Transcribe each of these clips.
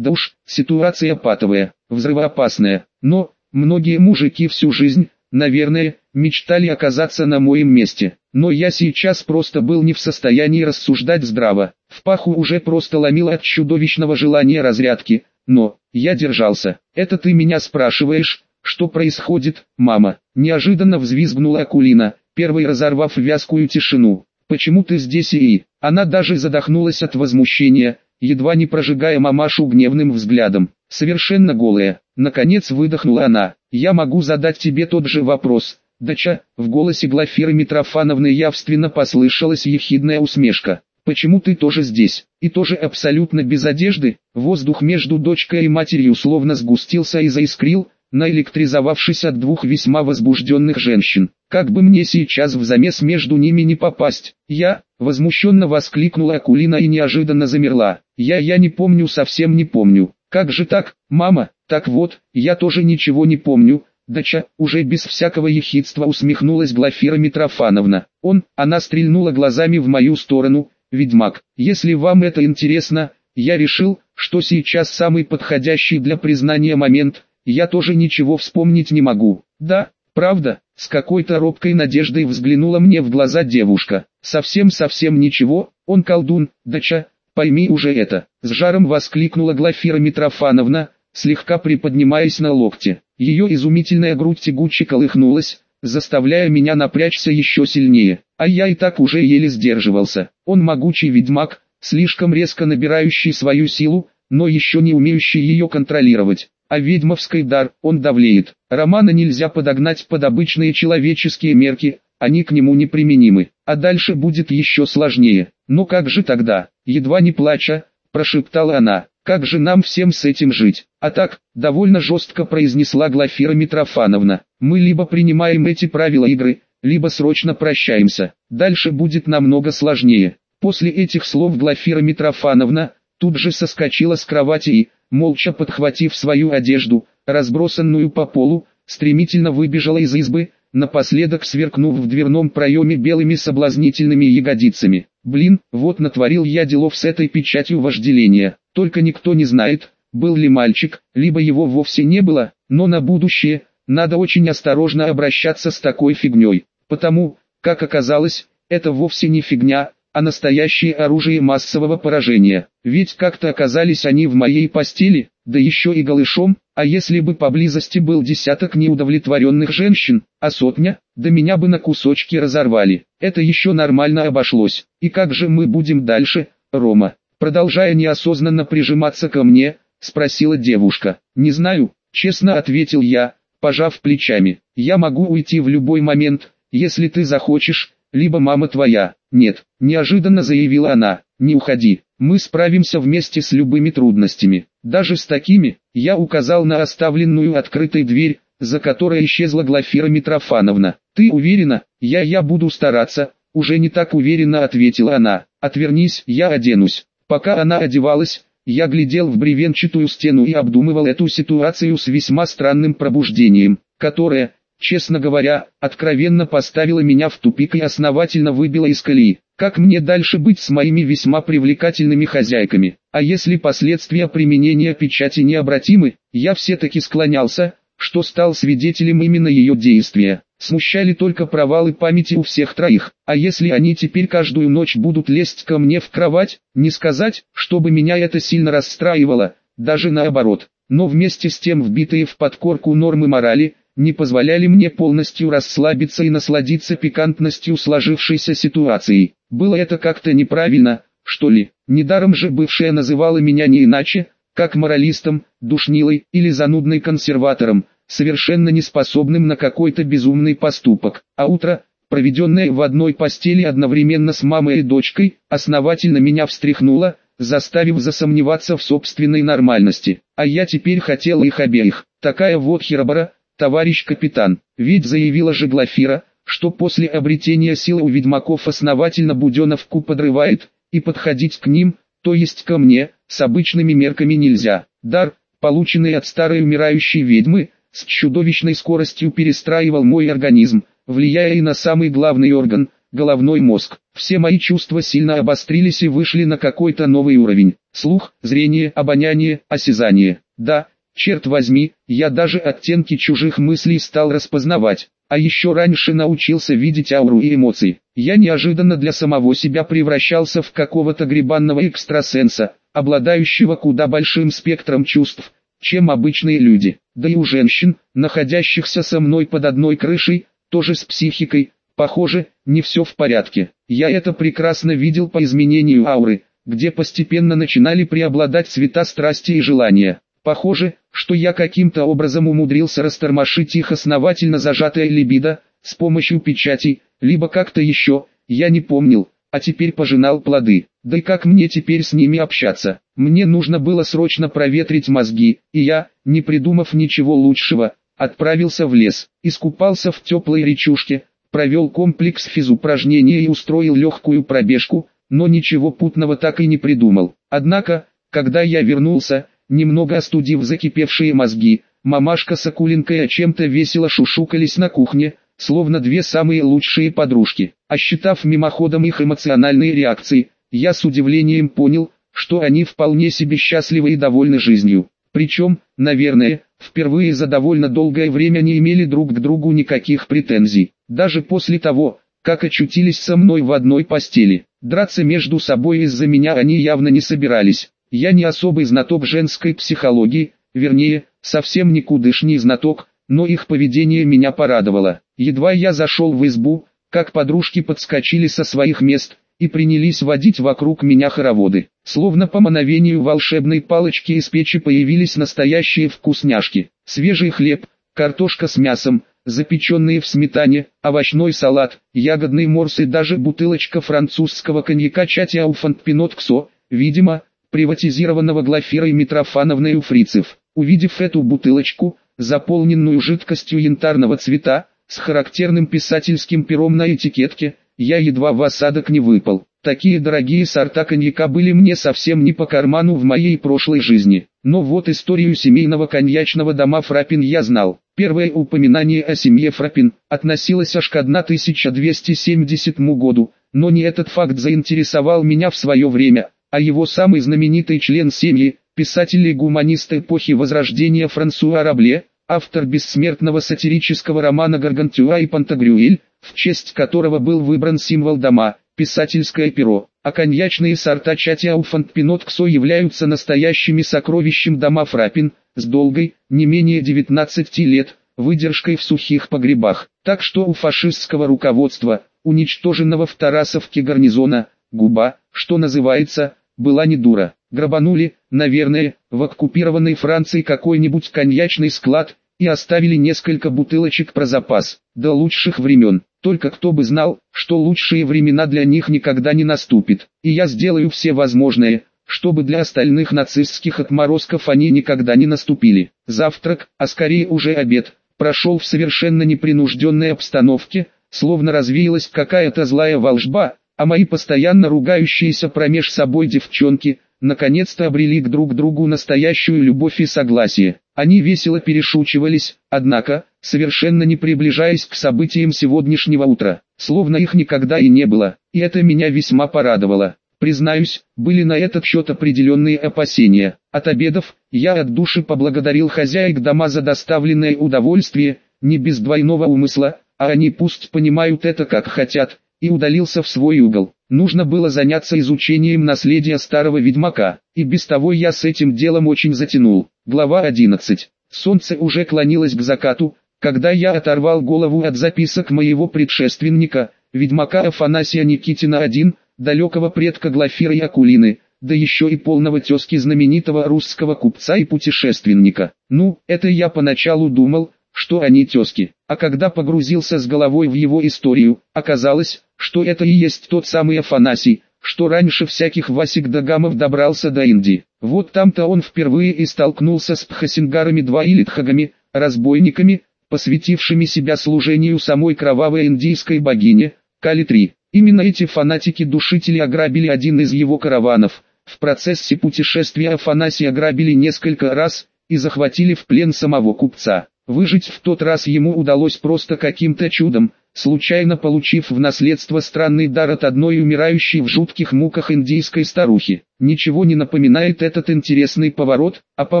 Да уж, ситуация патовая, взрывоопасная, но, многие мужики всю жизнь, наверное, мечтали оказаться на моем месте. Но я сейчас просто был не в состоянии рассуждать здраво. В паху уже просто ломило от чудовищного желания разрядки. Но, я держался. Это ты меня спрашиваешь, что происходит, мама? Неожиданно взвизгнула Акулина, первой разорвав вязкую тишину. Почему ты здесь и... Она даже задохнулась от возмущения, едва не прожигая мамашу гневным взглядом. Совершенно голая. Наконец выдохнула она. Я могу задать тебе тот же вопрос, Дача, в голосе Глафиры Митрофановны явственно послышалась ехидная усмешка. «Почему ты тоже здесь? И тоже абсолютно без одежды?» Воздух между дочкой и матерью словно сгустился и заискрил, наэлектризовавшись от двух весьма возбужденных женщин. «Как бы мне сейчас в замес между ними не попасть?» «Я?» — возмущенно воскликнула Акулина и неожиданно замерла. «Я, я не помню, совсем не помню. Как же так, мама? Так вот, я тоже ничего не помню, Дача, уже без всякого ехидства усмехнулась Глафира Митрофановна. Он, она стрельнула глазами в мою сторону, ведьмак. Если вам это интересно, я решил, что сейчас самый подходящий для признания момент, я тоже ничего вспомнить не могу. Да, правда, с какой-то робкой надеждой взглянула мне в глаза девушка. Совсем-совсем ничего, он колдун, дача, пойми уже это. С жаром воскликнула Глафира Митрофановна, слегка приподнимаясь на локте. Ее изумительная грудь тягуче колыхнулась, заставляя меня напрячься еще сильнее, а я и так уже еле сдерживался. Он могучий ведьмак, слишком резко набирающий свою силу, но еще не умеющий ее контролировать. А ведьмовский дар, он давлеет. Романа нельзя подогнать под обычные человеческие мерки, они к нему неприменимы. А дальше будет еще сложнее. Но как же тогда, едва не плача, прошептала она. Как же нам всем с этим жить? А так, довольно жестко произнесла Глафира Митрофановна. Мы либо принимаем эти правила игры, либо срочно прощаемся. Дальше будет намного сложнее. После этих слов Глафира Митрофановна тут же соскочила с кровати и, молча подхватив свою одежду, разбросанную по полу, стремительно выбежала из избы, напоследок сверкнув в дверном проеме белыми соблазнительными ягодицами. Блин, вот натворил я делов с этой печатью вожделения. Только никто не знает, был ли мальчик, либо его вовсе не было, но на будущее, надо очень осторожно обращаться с такой фигней, потому, как оказалось, это вовсе не фигня, а настоящее оружие массового поражения. Ведь как-то оказались они в моей постели, да еще и голышом, а если бы поблизости был десяток неудовлетворенных женщин, а сотня, да меня бы на кусочки разорвали. Это еще нормально обошлось. И как же мы будем дальше, Рома? Продолжая неосознанно прижиматься ко мне, спросила девушка. «Не знаю», честно ответил я, пожав плечами. «Я могу уйти в любой момент, если ты захочешь, либо мама твоя». «Нет», неожиданно заявила она, «не уходи, мы справимся вместе с любыми трудностями, даже с такими». Я указал на оставленную открытой дверь, за которой исчезла Глафира Митрофановна. «Ты уверена? Я я буду стараться», уже не так уверенно ответила она. «Отвернись, я оденусь». Пока она одевалась, я глядел в бревенчатую стену и обдумывал эту ситуацию с весьма странным пробуждением, которое, честно говоря, откровенно поставило меня в тупик и основательно выбило из колеи. Как мне дальше быть с моими весьма привлекательными хозяйками? А если последствия применения печати необратимы, я все-таки склонялся, что стал свидетелем именно ее действия. Смущали только провалы памяти у всех троих, а если они теперь каждую ночь будут лезть ко мне в кровать, не сказать, чтобы меня это сильно расстраивало, даже наоборот. Но вместе с тем вбитые в подкорку нормы морали, не позволяли мне полностью расслабиться и насладиться пикантностью сложившейся ситуации. Было это как-то неправильно, что ли. Недаром же бывшая называла меня не иначе, как моралистом, душнилой или занудной консерватором, совершенно неспособным на какой-то безумный поступок, а утро, проведенное в одной постели одновременно с мамой и дочкой, основательно меня встряхнуло, заставив засомневаться в собственной нормальности. А я теперь хотел их обеих. Такая вот херобора, товарищ капитан. Ведь заявила же Глафира, что после обретения силы у ведьмаков основательно Буденовку подрывает, и подходить к ним, то есть ко мне, с обычными мерками нельзя. Дар, полученный от старой умирающей ведьмы, с чудовищной скоростью перестраивал мой организм, влияя и на самый главный орган, головной мозг. Все мои чувства сильно обострились и вышли на какой-то новый уровень. Слух, зрение, обоняние, осязание. Да, черт возьми, я даже оттенки чужих мыслей стал распознавать. А еще раньше научился видеть ауру и эмоции. Я неожиданно для самого себя превращался в какого-то грибанного экстрасенса, обладающего куда большим спектром чувств, чем обычные люди. Да и у женщин, находящихся со мной под одной крышей, тоже с психикой, похоже, не все в порядке. Я это прекрасно видел по изменению ауры, где постепенно начинали преобладать цвета страсти и желания. Похоже, что я каким-то образом умудрился растормошить их основательно зажатое либидо, с помощью печатей, либо как-то еще, я не помнил, а теперь пожинал плоды. Да и как мне теперь с ними общаться? Мне нужно было срочно проветрить мозги, и я, не придумав ничего лучшего, отправился в лес, искупался в теплой речушке, провел комплекс физупражнений и устроил легкую пробежку, но ничего путного так и не придумал. Однако, когда я вернулся, немного остудив закипевшие мозги, мамашка с Акуленкой о чем-то весело шушукались на кухне, словно две самые лучшие подружки. Осчитав мимоходом их эмоциональные реакции, я с удивлением понял, что они вполне себе счастливы и довольны жизнью. Причем, наверное, впервые за довольно долгое время не имели друг к другу никаких претензий. Даже после того, как очутились со мной в одной постели. Драться между собой из-за меня они явно не собирались. Я не особый знаток женской психологии, вернее, совсем никудышний знаток, но их поведение меня порадовало. Едва я зашел в избу, как подружки подскочили со своих мест и принялись водить вокруг меня хороводы. Словно по мановению волшебной палочки из печи появились настоящие вкусняшки. Свежий хлеб, картошка с мясом, запеченные в сметане, овощной салат, ягодный морс и даже бутылочка французского коньяка Чатиауфант Пинот Ксо, видимо, приватизированного Глафирой Митрофановной у фрицев. Увидев эту бутылочку, заполненную жидкостью янтарного цвета, с характерным писательским пером на этикетке, я едва в осадок не выпал. Такие дорогие сорта коньяка были мне совсем не по карману в моей прошлой жизни. Но вот историю семейного коньячного дома Фрапин я знал. Первое упоминание о семье Фрапин относилось аж к 1270 году, но не этот факт заинтересовал меня в свое время, а его самый знаменитый член семьи, писатель и гуманист эпохи Возрождения Франсуа Рабле, автор бессмертного сатирического романа «Гаргантюа и Пантагрюэль», в честь которого был выбран символ дома, писательское перо, а коньячные сорта Чатиауфант Пинот являются настоящими сокровищем дома Фрапин, с долгой, не менее 19 лет, выдержкой в сухих погребах. Так что у фашистского руководства, уничтоженного в Тарасовке гарнизона, губа, что называется, была не дура. Грабанули, наверное, в оккупированной Франции какой-нибудь коньячный склад, и оставили несколько бутылочек про запас, до лучших времен. Только кто бы знал, что лучшие времена для них никогда не наступит. И я сделаю все возможное, чтобы для остальных нацистских отморозков они никогда не наступили. Завтрак, а скорее уже обед, прошел в совершенно непринужденной обстановке, словно развеялась какая-то злая волжба, а мои постоянно ругающиеся промеж собой девчонки, наконец-то обрели к друг другу настоящую любовь и согласие. Они весело перешучивались, однако, совершенно не приближаясь к событиям сегодняшнего утра, словно их никогда и не было, и это меня весьма порадовало. Признаюсь, были на этот счет определенные опасения. От обедов, я от души поблагодарил хозяек дома за доставленное удовольствие, не без двойного умысла, а они пусть понимают это как хотят, и удалился в свой угол. Нужно было заняться изучением наследия старого ведьмака, и без того я с этим делом очень затянул. Глава 11. Солнце уже клонилось к закату, когда я оторвал голову от записок моего предшественника, ведьмака Афанасия Никитина-1, далекого предка Глафира и Акулины, да еще и полного тезки знаменитого русского купца и путешественника. Ну, это я поначалу думал, что они тезки. А когда погрузился с головой в его историю, оказалось, что это и есть тот самый Афанасий, что раньше всяких Васик Дагамов добрался до Индии. Вот там-то он впервые и столкнулся с пхасингарами два илитхагами, разбойниками, посвятившими себя служению самой кровавой индийской богине, Кали-3. Именно эти фанатики-душители ограбили один из его караванов. В процессе путешествия Афанасий ограбили несколько раз и захватили в плен самого купца. Выжить в тот раз ему удалось просто каким-то чудом, случайно получив в наследство странный дар от одной умирающей в жутких муках индийской старухи. Ничего не напоминает этот интересный поворот, а по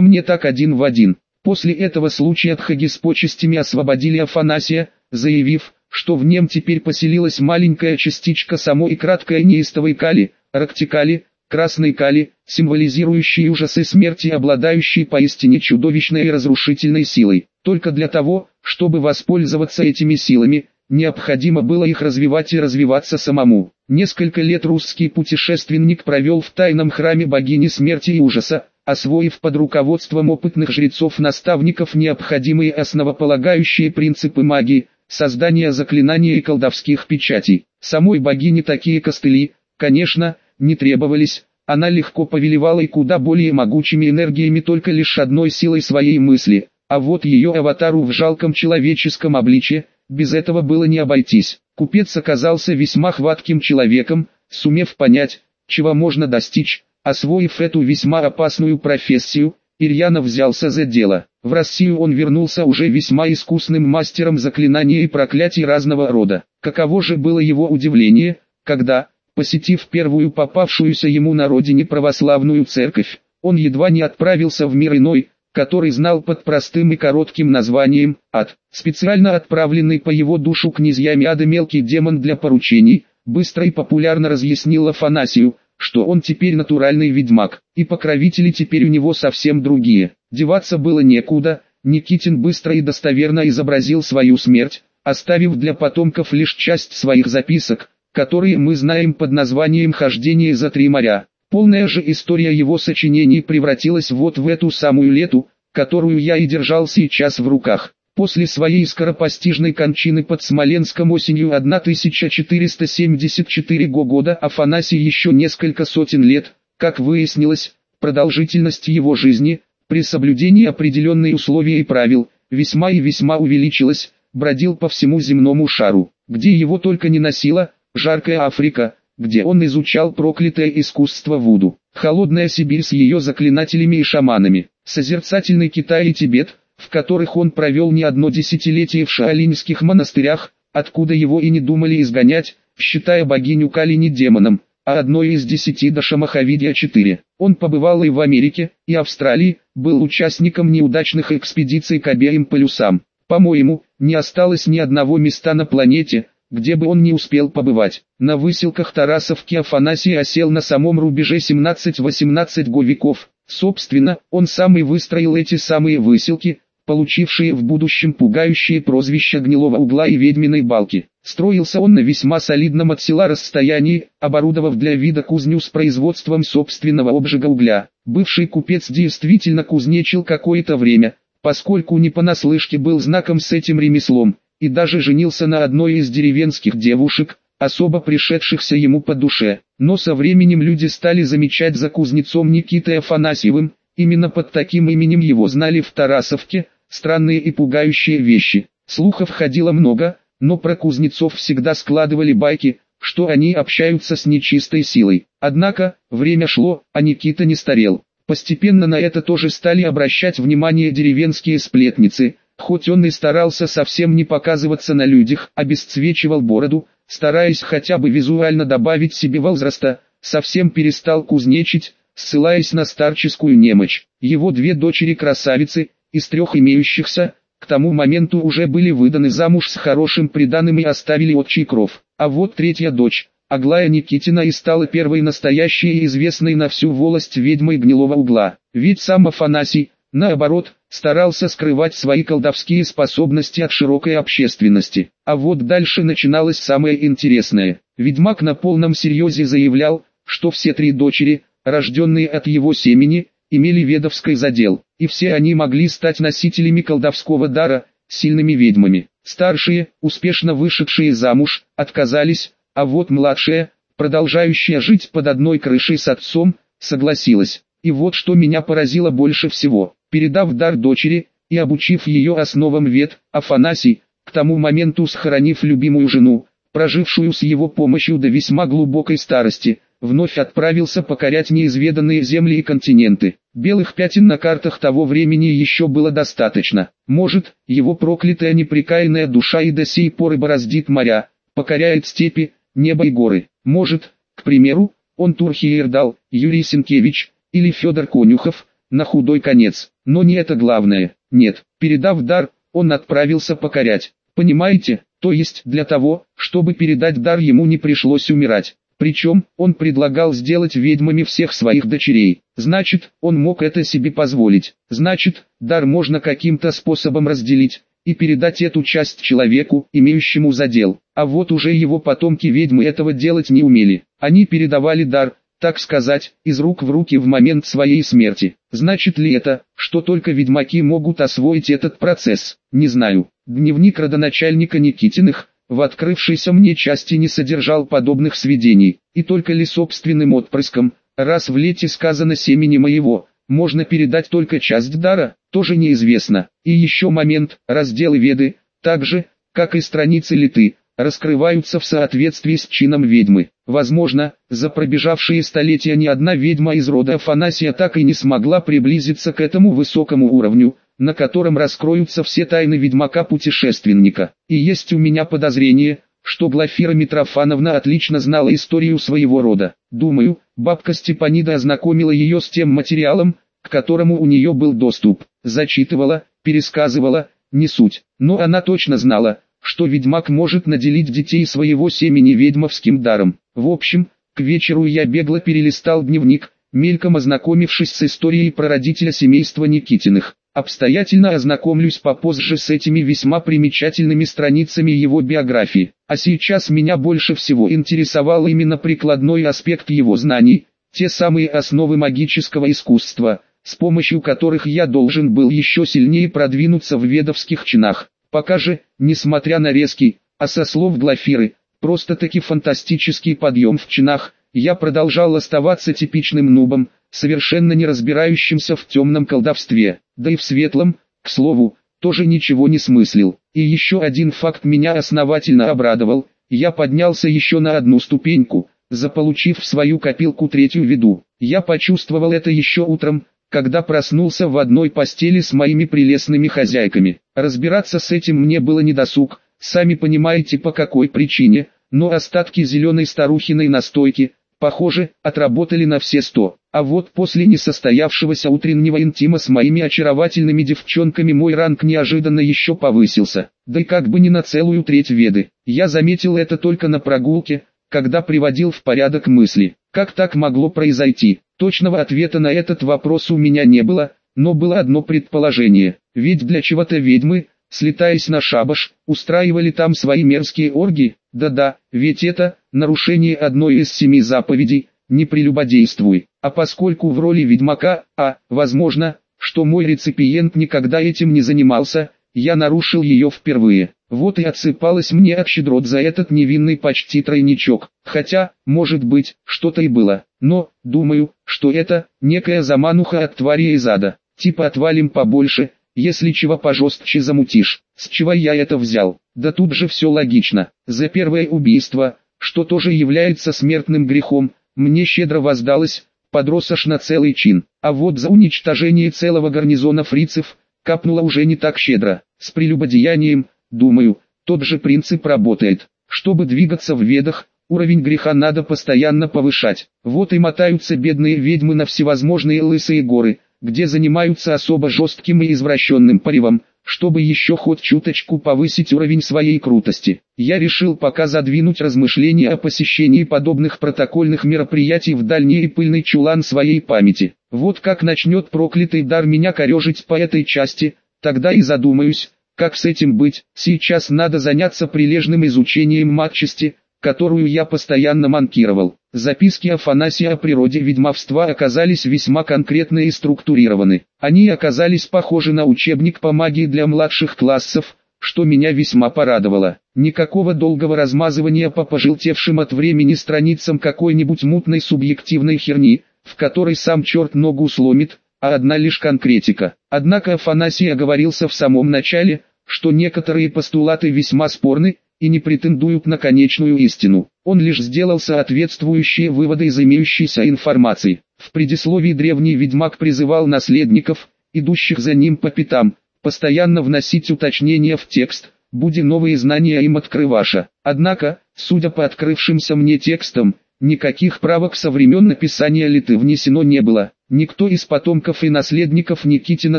мне так один в один. После этого случая Тхаги с почестями освободили Афанасия, заявив, что в нем теперь поселилась маленькая частичка самой краткой неистовой кали, рактикали, красной кали, символизирующей ужасы смерти и обладающей поистине чудовищной и разрушительной силой. Только для того, чтобы воспользоваться этими силами, необходимо было их развивать и развиваться самому. Несколько лет русский путешественник провел в тайном храме богини смерти и ужаса, освоив под руководством опытных жрецов-наставников необходимые основополагающие принципы магии, создания заклинаний и колдовских печатей. Самой богине такие костыли, конечно, не требовались, она легко повелевала и куда более могучими энергиями только лишь одной силой своей мысли, а вот ее аватару в жалком человеческом обличье, без этого было не обойтись. Купец оказался весьма хватким человеком, сумев понять, чего можно достичь, освоив эту весьма опасную профессию, Ирьянов взялся за дело. В Россию он вернулся уже весьма искусным мастером заклинаний и проклятий разного рода. Каково же было его удивление, когда, посетив первую попавшуюся ему на родине православную церковь, он едва не отправился в мир иной, который знал под простым и коротким названием «Ад». Специально отправленный по его душу князьями ада мелкий демон для поручений, быстро и популярно разъяснил Афанасию, что он теперь натуральный ведьмак, и покровители теперь у него совсем другие. Деваться было некуда, Никитин быстро и достоверно изобразил свою смерть, оставив для потомков лишь часть своих записок, которые мы знаем под названием «Хождение за три моря». Полная же история его сочинений превратилась вот в эту самую лету, которую я и держал сейчас в руках. После своей скоропостижной кончины под Смоленском осенью 1474 года Афанасий еще несколько сотен лет, как выяснилось, продолжительность его жизни, при соблюдении определенных условий и правил, весьма и весьма увеличилась, бродил по всему земному шару, где его только не носило, жаркая Африка, где он изучал проклятое искусство Вуду, холодная Сибирь с ее заклинателями и шаманами, созерцательный Китай и Тибет, в которых он провел не одно десятилетие в шаолиньских монастырях, откуда его и не думали изгонять, считая богиню Кали не демоном, а одной из десяти до Шамахавидия 4. Он побывал и в Америке, и Австралии, был участником неудачных экспедиций к обеим полюсам. По-моему, не осталось ни одного места на планете, где бы он не успел побывать. На выселках Тарасовки Афанасий осел на самом рубеже 17-18 веков. Собственно, он сам и выстроил эти самые выселки, получившие в будущем пугающие прозвища гнилого угла и ведьминой балки. Строился он на весьма солидном от села расстоянии, оборудовав для вида кузню с производством собственного обжига угля. Бывший купец действительно кузнечил какое-то время, поскольку не понаслышке был знаком с этим ремеслом, и даже женился на одной из деревенских девушек, особо пришедшихся ему по душе. Но со временем люди стали замечать за кузнецом Никитой Афанасьевым, именно под таким именем его знали в Тарасовке, странные и пугающие вещи. Слухов ходило много, но про кузнецов всегда складывали байки, что они общаются с нечистой силой. Однако, время шло, а Никита не старел. Постепенно на это тоже стали обращать внимание деревенские сплетницы, хоть он и старался совсем не показываться на людях, обесцвечивал бороду, стараясь хотя бы визуально добавить себе возраста, совсем перестал кузнечить, ссылаясь на старческую немощь. Его две дочери-красавицы, из трех имеющихся, к тому моменту уже были выданы замуж с хорошим приданым и оставили отчий кров. А вот третья дочь, Аглая Никитина и стала первой настоящей и известной на всю волость ведьмой гнилого угла. Ведь сам Афанасий, наоборот, старался скрывать свои колдовские способности от широкой общественности. А вот дальше начиналось самое интересное. Ведьмак на полном серьезе заявлял, что все три дочери, рожденные от его семени, имели ведовский задел, и все они могли стать носителями колдовского дара, сильными ведьмами. Старшие, успешно вышедшие замуж, отказались, а вот младшая, продолжающая жить под одной крышей с отцом, согласилась. И вот что меня поразило больше всего. Передав дар дочери, и обучив ее основам вед, Афанасий, к тому моменту схоронив любимую жену, прожившую с его помощью до весьма глубокой старости, вновь отправился покорять неизведанные земли и континенты. Белых пятен на картах того времени еще было достаточно. Может, его проклятая неприкаянная душа и до сей поры бороздит моря, покоряет степи, небо и горы. Может, к примеру, он Турхиердал, Юрий Сенкевич, или Федор Конюхов, на худой конец. Но не это главное. Нет, передав дар, он отправился покорять. Понимаете, то есть для того, чтобы передать дар ему не пришлось умирать. Причем, он предлагал сделать ведьмами всех своих дочерей. Значит, он мог это себе позволить. Значит, дар можно каким-то способом разделить и передать эту часть человеку, имеющему задел. А вот уже его потомки ведьмы этого делать не умели. Они передавали дар, так сказать, из рук в руки в момент своей смерти. Значит ли это, что только ведьмаки могут освоить этот процесс? Не знаю. Дневник родоначальника Никитиных, в открывшейся мне части не содержал подобных сведений, и только ли собственным отпрыском, раз в лете сказано семени моего, можно передать только часть дара, тоже неизвестно. И еще момент, разделы Веды, так же, как и страницы Литы, раскрываются в соответствии с чином ведьмы. Возможно, за пробежавшие столетия ни одна ведьма из рода Афанасия так и не смогла приблизиться к этому высокому уровню, на котором раскроются все тайны ведьмака-путешественника. И есть у меня подозрение, что Глафира Митрофановна отлично знала историю своего рода. Думаю, бабка Степанида ознакомила ее с тем материалом, к которому у нее был доступ, зачитывала, пересказывала, не суть, но она точно знала, что ведьмак может наделить детей своего семени ведьмовским даром. В общем, к вечеру я бегло перелистал дневник, мельком ознакомившись с историей прародителя семейства Никитиных. Обстоятельно ознакомлюсь попозже с этими весьма примечательными страницами его биографии. А сейчас меня больше всего интересовал именно прикладной аспект его знаний, те самые основы магического искусства, с помощью которых я должен был еще сильнее продвинуться в ведовских чинах. Пока же, несмотря на резкий, а со слов Глафиры, просто-таки фантастический подъем в чинах, я продолжал оставаться типичным нубом, совершенно не разбирающимся в темном колдовстве, да и в светлом, к слову, тоже ничего не смыслил. И еще один факт меня основательно обрадовал, я поднялся еще на одну ступеньку, заполучив в свою копилку третью виду. Я почувствовал это еще утром, когда проснулся в одной постели с моими прелестными хозяйками. Разбираться с этим мне было недосуг, сами понимаете по какой причине, но остатки зеленой старухиной настойки, похоже, отработали на все сто. А вот после несостоявшегося утреннего интима с моими очаровательными девчонками мой ранг неожиданно еще повысился. Да и как бы не на целую треть веды. Я заметил это только на прогулке, когда приводил в порядок мысли. Как так могло произойти? Точного ответа на этот вопрос у меня не было, но было одно предположение. Ведь для чего-то ведьмы, слетаясь на шабаш, устраивали там свои мерзкие орги. Да-да, ведь это нарушение одной из семи заповедей, не прелюбодействуй. А поскольку в роли ведьмака, а, возможно, что мой реципиент никогда этим не занимался, я нарушил ее впервые. Вот и отсыпалось мне от щедрот за этот невинный почти тройничок. Хотя, может быть, что-то и было. Но, думаю, что это, некая замануха от твари из ада. Типа отвалим побольше, если чего пожестче замутишь. С чего я это взял? Да тут же все логично. За первое убийство, что тоже является смертным грехом, мне щедро воздалось, подрос аж на целый чин. А вот за уничтожение целого гарнизона фрицев, капнуло уже не так щедро. С прелюбодеянием, думаю, тот же принцип работает. Чтобы двигаться в ведах, уровень греха надо постоянно повышать. Вот и мотаются бедные ведьмы на всевозможные лысые горы, где занимаются особо жестким и извращенным порывом, чтобы еще хоть чуточку повысить уровень своей крутости. Я решил пока задвинуть размышления о посещении подобных протокольных мероприятий в дальний и пыльный чулан своей памяти. Вот как начнет проклятый дар меня корежить по этой части, тогда и задумаюсь, как с этим быть. Сейчас надо заняться прилежным изучением матчасти, которую я постоянно манкировал. Записки Афанасия о природе ведьмовства оказались весьма конкретны и структурированы. Они оказались похожи на учебник по магии для младших классов, что меня весьма порадовало. Никакого долгого размазывания по пожелтевшим от времени страницам какой-нибудь мутной субъективной херни, в которой сам черт ногу сломит, а одна лишь конкретика. Однако Афанасий оговорился в самом начале, что некоторые постулаты весьма спорны, и не претендуют на конечную истину. он лишь сделал соответствующие выводы из имеющейся информации. В предисловии древний ведьмак призывал наследников, идущих за ним по пятам, постоянно вносить уточнения в текст, буди новые знания им открываша. Однако, судя по открывшимся мне текстам, никаких правок со времен написания литы внесено не было. Никто из потомков и наследников Никитина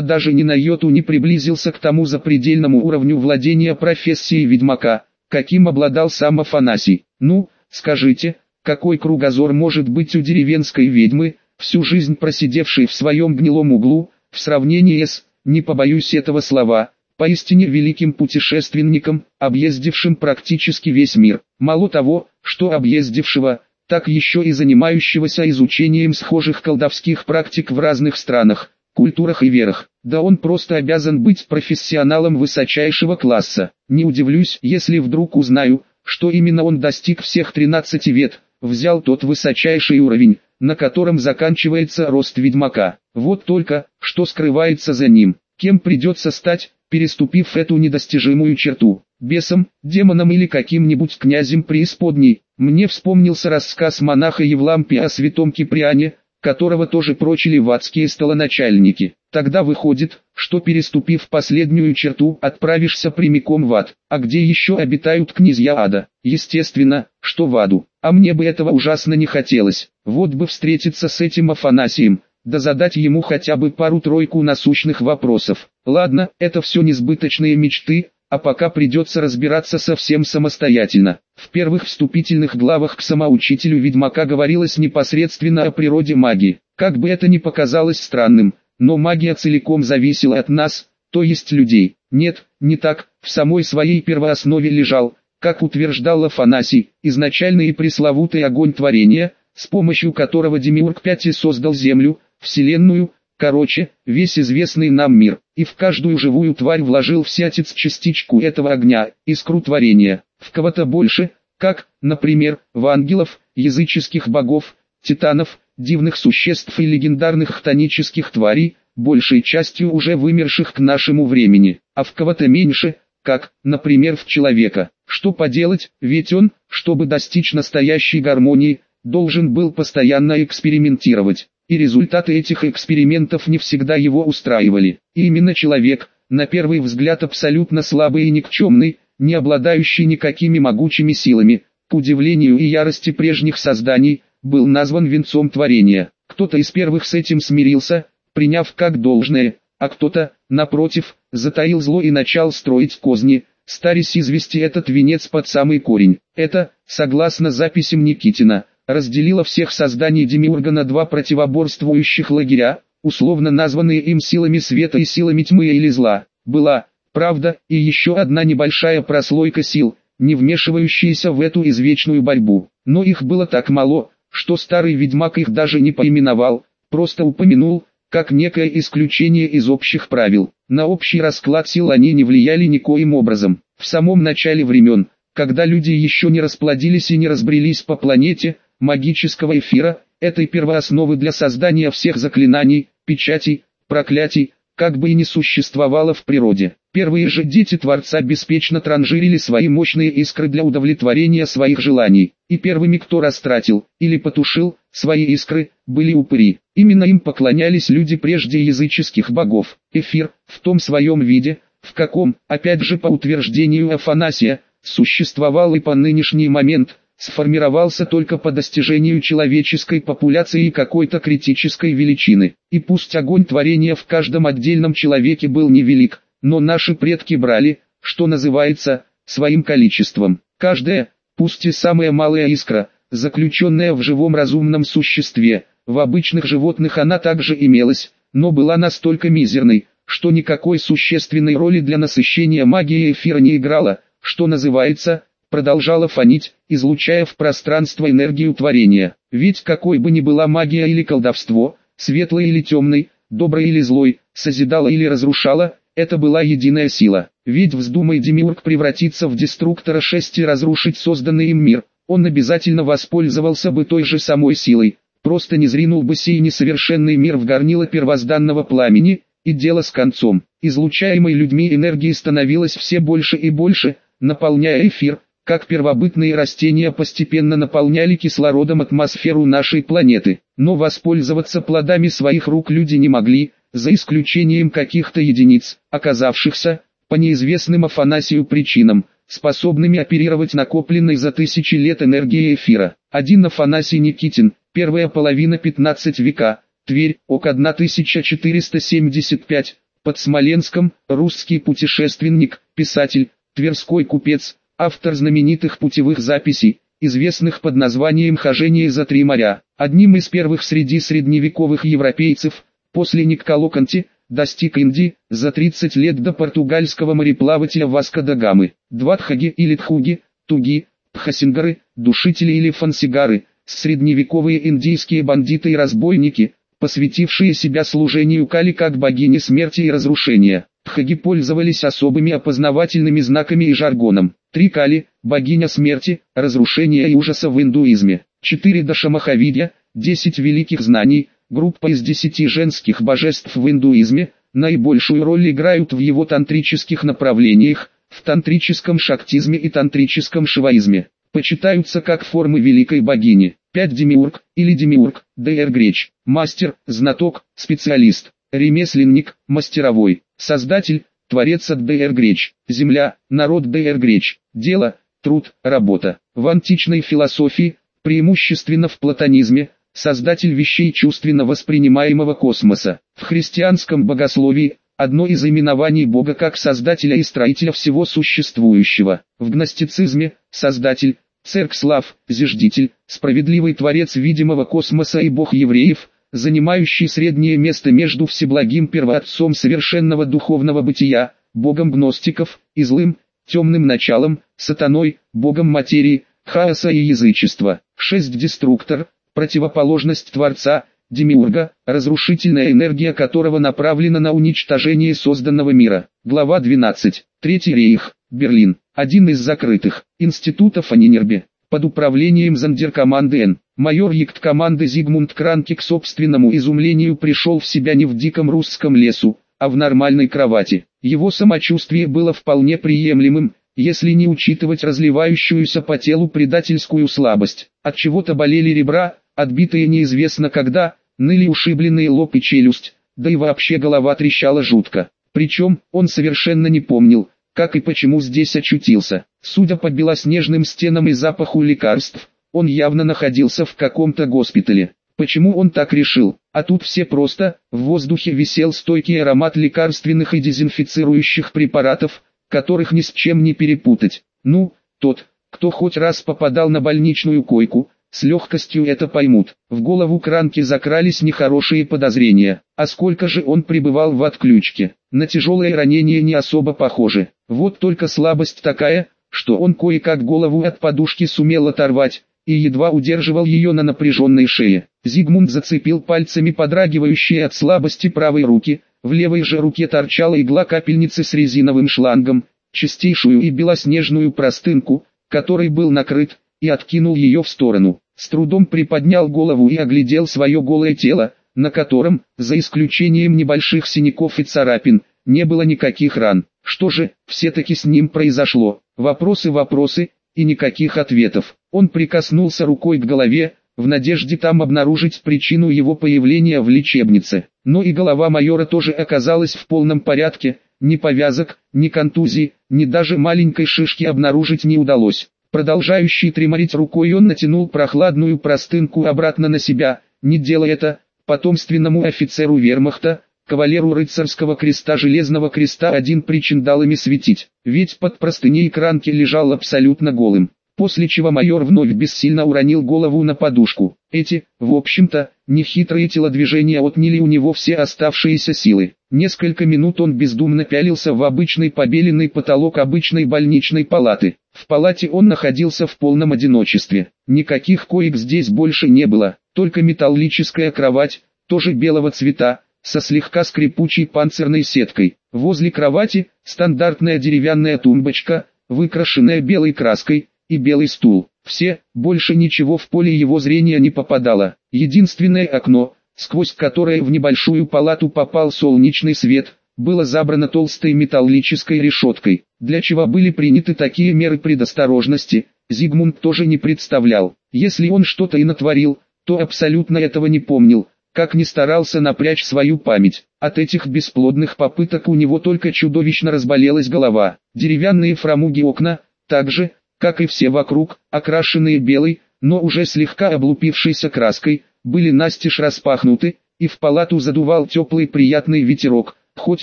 даже ни на йоту не приблизился к тому запредельному уровню владения профессией ведьмака, каким обладал сам Афанасий. Ну, скажите, какой кругозор может быть у деревенской ведьмы, всю жизнь просидевшей в своем гнилом углу, в сравнении с, не побоюсь этого слова, поистине великим путешественником, объездившим практически весь мир. Мало того, что объездившего, так еще и занимающегося изучением схожих колдовских практик в разных странах, культурах и верах. Да он просто обязан быть профессионалом высочайшего класса. Не удивлюсь, если вдруг узнаю, что именно он достиг всех 13 вет, взял тот высочайший уровень, на котором заканчивается рост ведьмака. Вот только, что скрывается за ним, кем придется стать, переступив эту недостижимую черту, бесом, демоном или каким-нибудь князем преисподней. Мне вспомнился рассказ монаха Евлампия о святом Киприане, которого тоже прочили в адские столоначальники. Тогда выходит, что переступив последнюю черту, отправишься прямиком в ад. А где еще обитают князья ада? Естественно, что в аду. А мне бы этого ужасно не хотелось. Вот бы встретиться с этим Афанасием, да задать ему хотя бы пару-тройку насущных вопросов. Ладно, это все несбыточные мечты, а пока придется разбираться совсем самостоятельно. В первых вступительных главах к самоучителю ведьмака говорилось непосредственно о природе магии. Как бы это ни показалось странным, но магия целиком зависела от нас, то есть людей. Нет, не так, в самой своей первооснове лежал, как утверждал Афанасий, изначальный и пресловутый огонь творения, с помощью которого Демиург Пяти создал Землю, Вселенную, Короче, весь известный нам мир, и в каждую живую тварь вложил всятец частичку этого огня, искру творения, в кого-то больше, как, например, в ангелов, языческих богов, титанов, дивных существ и легендарных хтонических тварей, большей частью уже вымерших к нашему времени, а в кого-то меньше, как, например, в человека. Что поделать, ведь он, чтобы достичь настоящей гармонии, должен был постоянно экспериментировать и результаты этих экспериментов не всегда его устраивали. И именно человек, на первый взгляд абсолютно слабый и никчемный, не обладающий никакими могучими силами, к удивлению и ярости прежних созданий, был назван венцом творения. Кто-то из первых с этим смирился, приняв как должное, а кто-то, напротив, затаил зло и начал строить козни, старясь извести этот венец под самый корень. Это, согласно записям Никитина, разделила всех созданий Демиурга на два противоборствующих лагеря, условно названные им силами света и силами тьмы или зла. Была, правда, и еще одна небольшая прослойка сил, не вмешивающаяся в эту извечную борьбу. Но их было так мало, что старый ведьмак их даже не поименовал, просто упомянул, как некое исключение из общих правил. На общий расклад сил они не влияли никоим образом. В самом начале времен, когда люди еще не расплодились и не разбрелись по планете, магического эфира, этой первоосновы для создания всех заклинаний, печатей, проклятий, как бы и не существовало в природе. Первые же дети Творца беспечно транжирили свои мощные искры для удовлетворения своих желаний, и первыми, кто растратил, или потушил, свои искры, были упыри. Именно им поклонялись люди прежде языческих богов. Эфир, в том своем виде, в каком, опять же по утверждению Афанасия, существовал и по нынешний момент, сформировался только по достижению человеческой популяции какой-то критической величины. И пусть огонь творения в каждом отдельном человеке был невелик, но наши предки брали, что называется, своим количеством. Каждая, пусть и самая малая искра, заключенная в живом разумном существе, в обычных животных она также имелась, но была настолько мизерной, что никакой существенной роли для насыщения магии эфира не играла, что называется, продолжала фонить, излучая в пространство энергию творения. Ведь какой бы ни была магия или колдовство, светлой или темной, доброй или злой, созидала или разрушала, это была единая сила. Ведь вздумай Демиург превратиться в деструктора 6 и разрушить созданный им мир, он обязательно воспользовался бы той же самой силой, просто не зринул бы сей несовершенный мир в горнило первозданного пламени, и дело с концом. Излучаемой людьми энергии становилось все больше и больше, наполняя эфир, как первобытные растения постепенно наполняли кислородом атмосферу нашей планеты. Но воспользоваться плодами своих рук люди не могли, за исключением каких-то единиц, оказавшихся, по неизвестным Афанасию причинам, способными оперировать накопленной за тысячи лет энергией эфира. Один Афанасий Никитин, первая половина 15 века, Тверь, ок 1475, под Смоленском, русский путешественник, писатель, тверской купец, автор знаменитых путевых записей, известных под названием «Хожение за три моря». Одним из первых среди средневековых европейцев, после Никколо Конти, достиг Индии, за 30 лет до португальского мореплавателя Васко да Гамы. Дватхаги или Тхуги, Туги, Пхасингары, душители или фансигары, средневековые индийские бандиты и разбойники – посвятившие себя служению Кали как богине смерти и разрушения. Тхаги пользовались особыми опознавательными знаками и жаргоном. Три Кали, богиня смерти, разрушения и ужаса в индуизме. Четыре Дашамахавидья, десять великих знаний, группа из десяти женских божеств в индуизме, наибольшую роль играют в его тантрических направлениях, в тантрическом шактизме и тантрическом шиваизме. Почитаются как формы великой богини. 5 демиург, или демиург, ДР Греч, мастер, знаток, специалист, ремесленник, мастеровой, создатель, творец от ДР Греч, земля, народ ДР Греч, дело, труд, работа. В античной философии, преимущественно в платонизме, создатель вещей чувственно воспринимаемого космоса. В христианском богословии, одно из именований Бога как создателя и строителя всего существующего. В гностицизме, создатель, Церкслав, зиждитель, справедливый творец видимого космоса и бог евреев, занимающий среднее место между всеблагим первоотцом совершенного духовного бытия, богом гностиков, и злым, темным началом, сатаной, богом материи, хаоса и язычества. 6. Деструктор, противоположность Творца, Демиурга, разрушительная энергия которого направлена на уничтожение созданного мира. Глава 12. Третий рейх, Берлин один из закрытых институтов Анинербе, под управлением зондеркоманды Н. Майор Ект команды Зигмунд Кранки к собственному изумлению пришел в себя не в диком русском лесу, а в нормальной кровати. Его самочувствие было вполне приемлемым, если не учитывать разливающуюся по телу предательскую слабость. От чего-то болели ребра, отбитые неизвестно когда, ныли ушибленные лоб и челюсть, да и вообще голова трещала жутко. Причем, он совершенно не помнил, как и почему здесь очутился. Судя по белоснежным стенам и запаху лекарств, он явно находился в каком-то госпитале. Почему он так решил? А тут все просто, в воздухе висел стойкий аромат лекарственных и дезинфицирующих препаратов, которых ни с чем не перепутать. Ну, тот, кто хоть раз попадал на больничную койку, с легкостью это поймут. В голову Кранки закрались нехорошие подозрения. А сколько же он пребывал в отключке? На тяжелое ранение не особо похоже. Вот только слабость такая, что он кое-как голову от подушки сумел оторвать, и едва удерживал ее на напряженной шее. Зигмунд зацепил пальцами подрагивающие от слабости правой руки, в левой же руке торчала игла капельницы с резиновым шлангом, чистейшую и белоснежную простынку, которой был накрыт, и откинул ее в сторону. С трудом приподнял голову и оглядел свое голое тело, на котором, за исключением небольших синяков и царапин, не было никаких ран. Что же, все-таки с ним произошло? Вопросы, вопросы, и никаких ответов. Он прикоснулся рукой к голове, в надежде там обнаружить причину его появления в лечебнице. Но и голова майора тоже оказалась в полном порядке, ни повязок, ни контузий, ни даже маленькой шишки обнаружить не удалось. Продолжающий треморить рукой он натянул прохладную простынку обратно на себя, не делая это, потомственному офицеру вермахта, кавалеру рыцарского креста Железного креста один причиндалами светить, ведь под простыней кранки лежал абсолютно голым. После чего майор вновь бессильно уронил голову на подушку. Эти, в общем-то, нехитрые телодвижения отняли у него все оставшиеся силы. Несколько минут он бездумно пялился в обычный побеленный потолок обычной больничной палаты. В палате он находился в полном одиночестве. Никаких коек здесь больше не было, только металлическая кровать, тоже белого цвета, со слегка скрипучей панцирной сеткой. Возле кровати стандартная деревянная тумбочка, выкрашенная белой краской, и белый стул. Все, больше ничего в поле его зрения не попадало. Единственное окно, сквозь которое в небольшую палату попал солнечный свет, было забрано толстой металлической решеткой. Для чего были приняты такие меры предосторожности, Зигмунд тоже не представлял. Если он что-то и натворил, то абсолютно этого не помнил, как ни старался напрячь свою память. От этих бесплодных попыток у него только чудовищно разболелась голова. Деревянные фрамуги окна, так же, как и все вокруг, окрашенные белой, но уже слегка облупившейся краской, были настежь распахнуты, и в палату задувал теплый приятный ветерок, хоть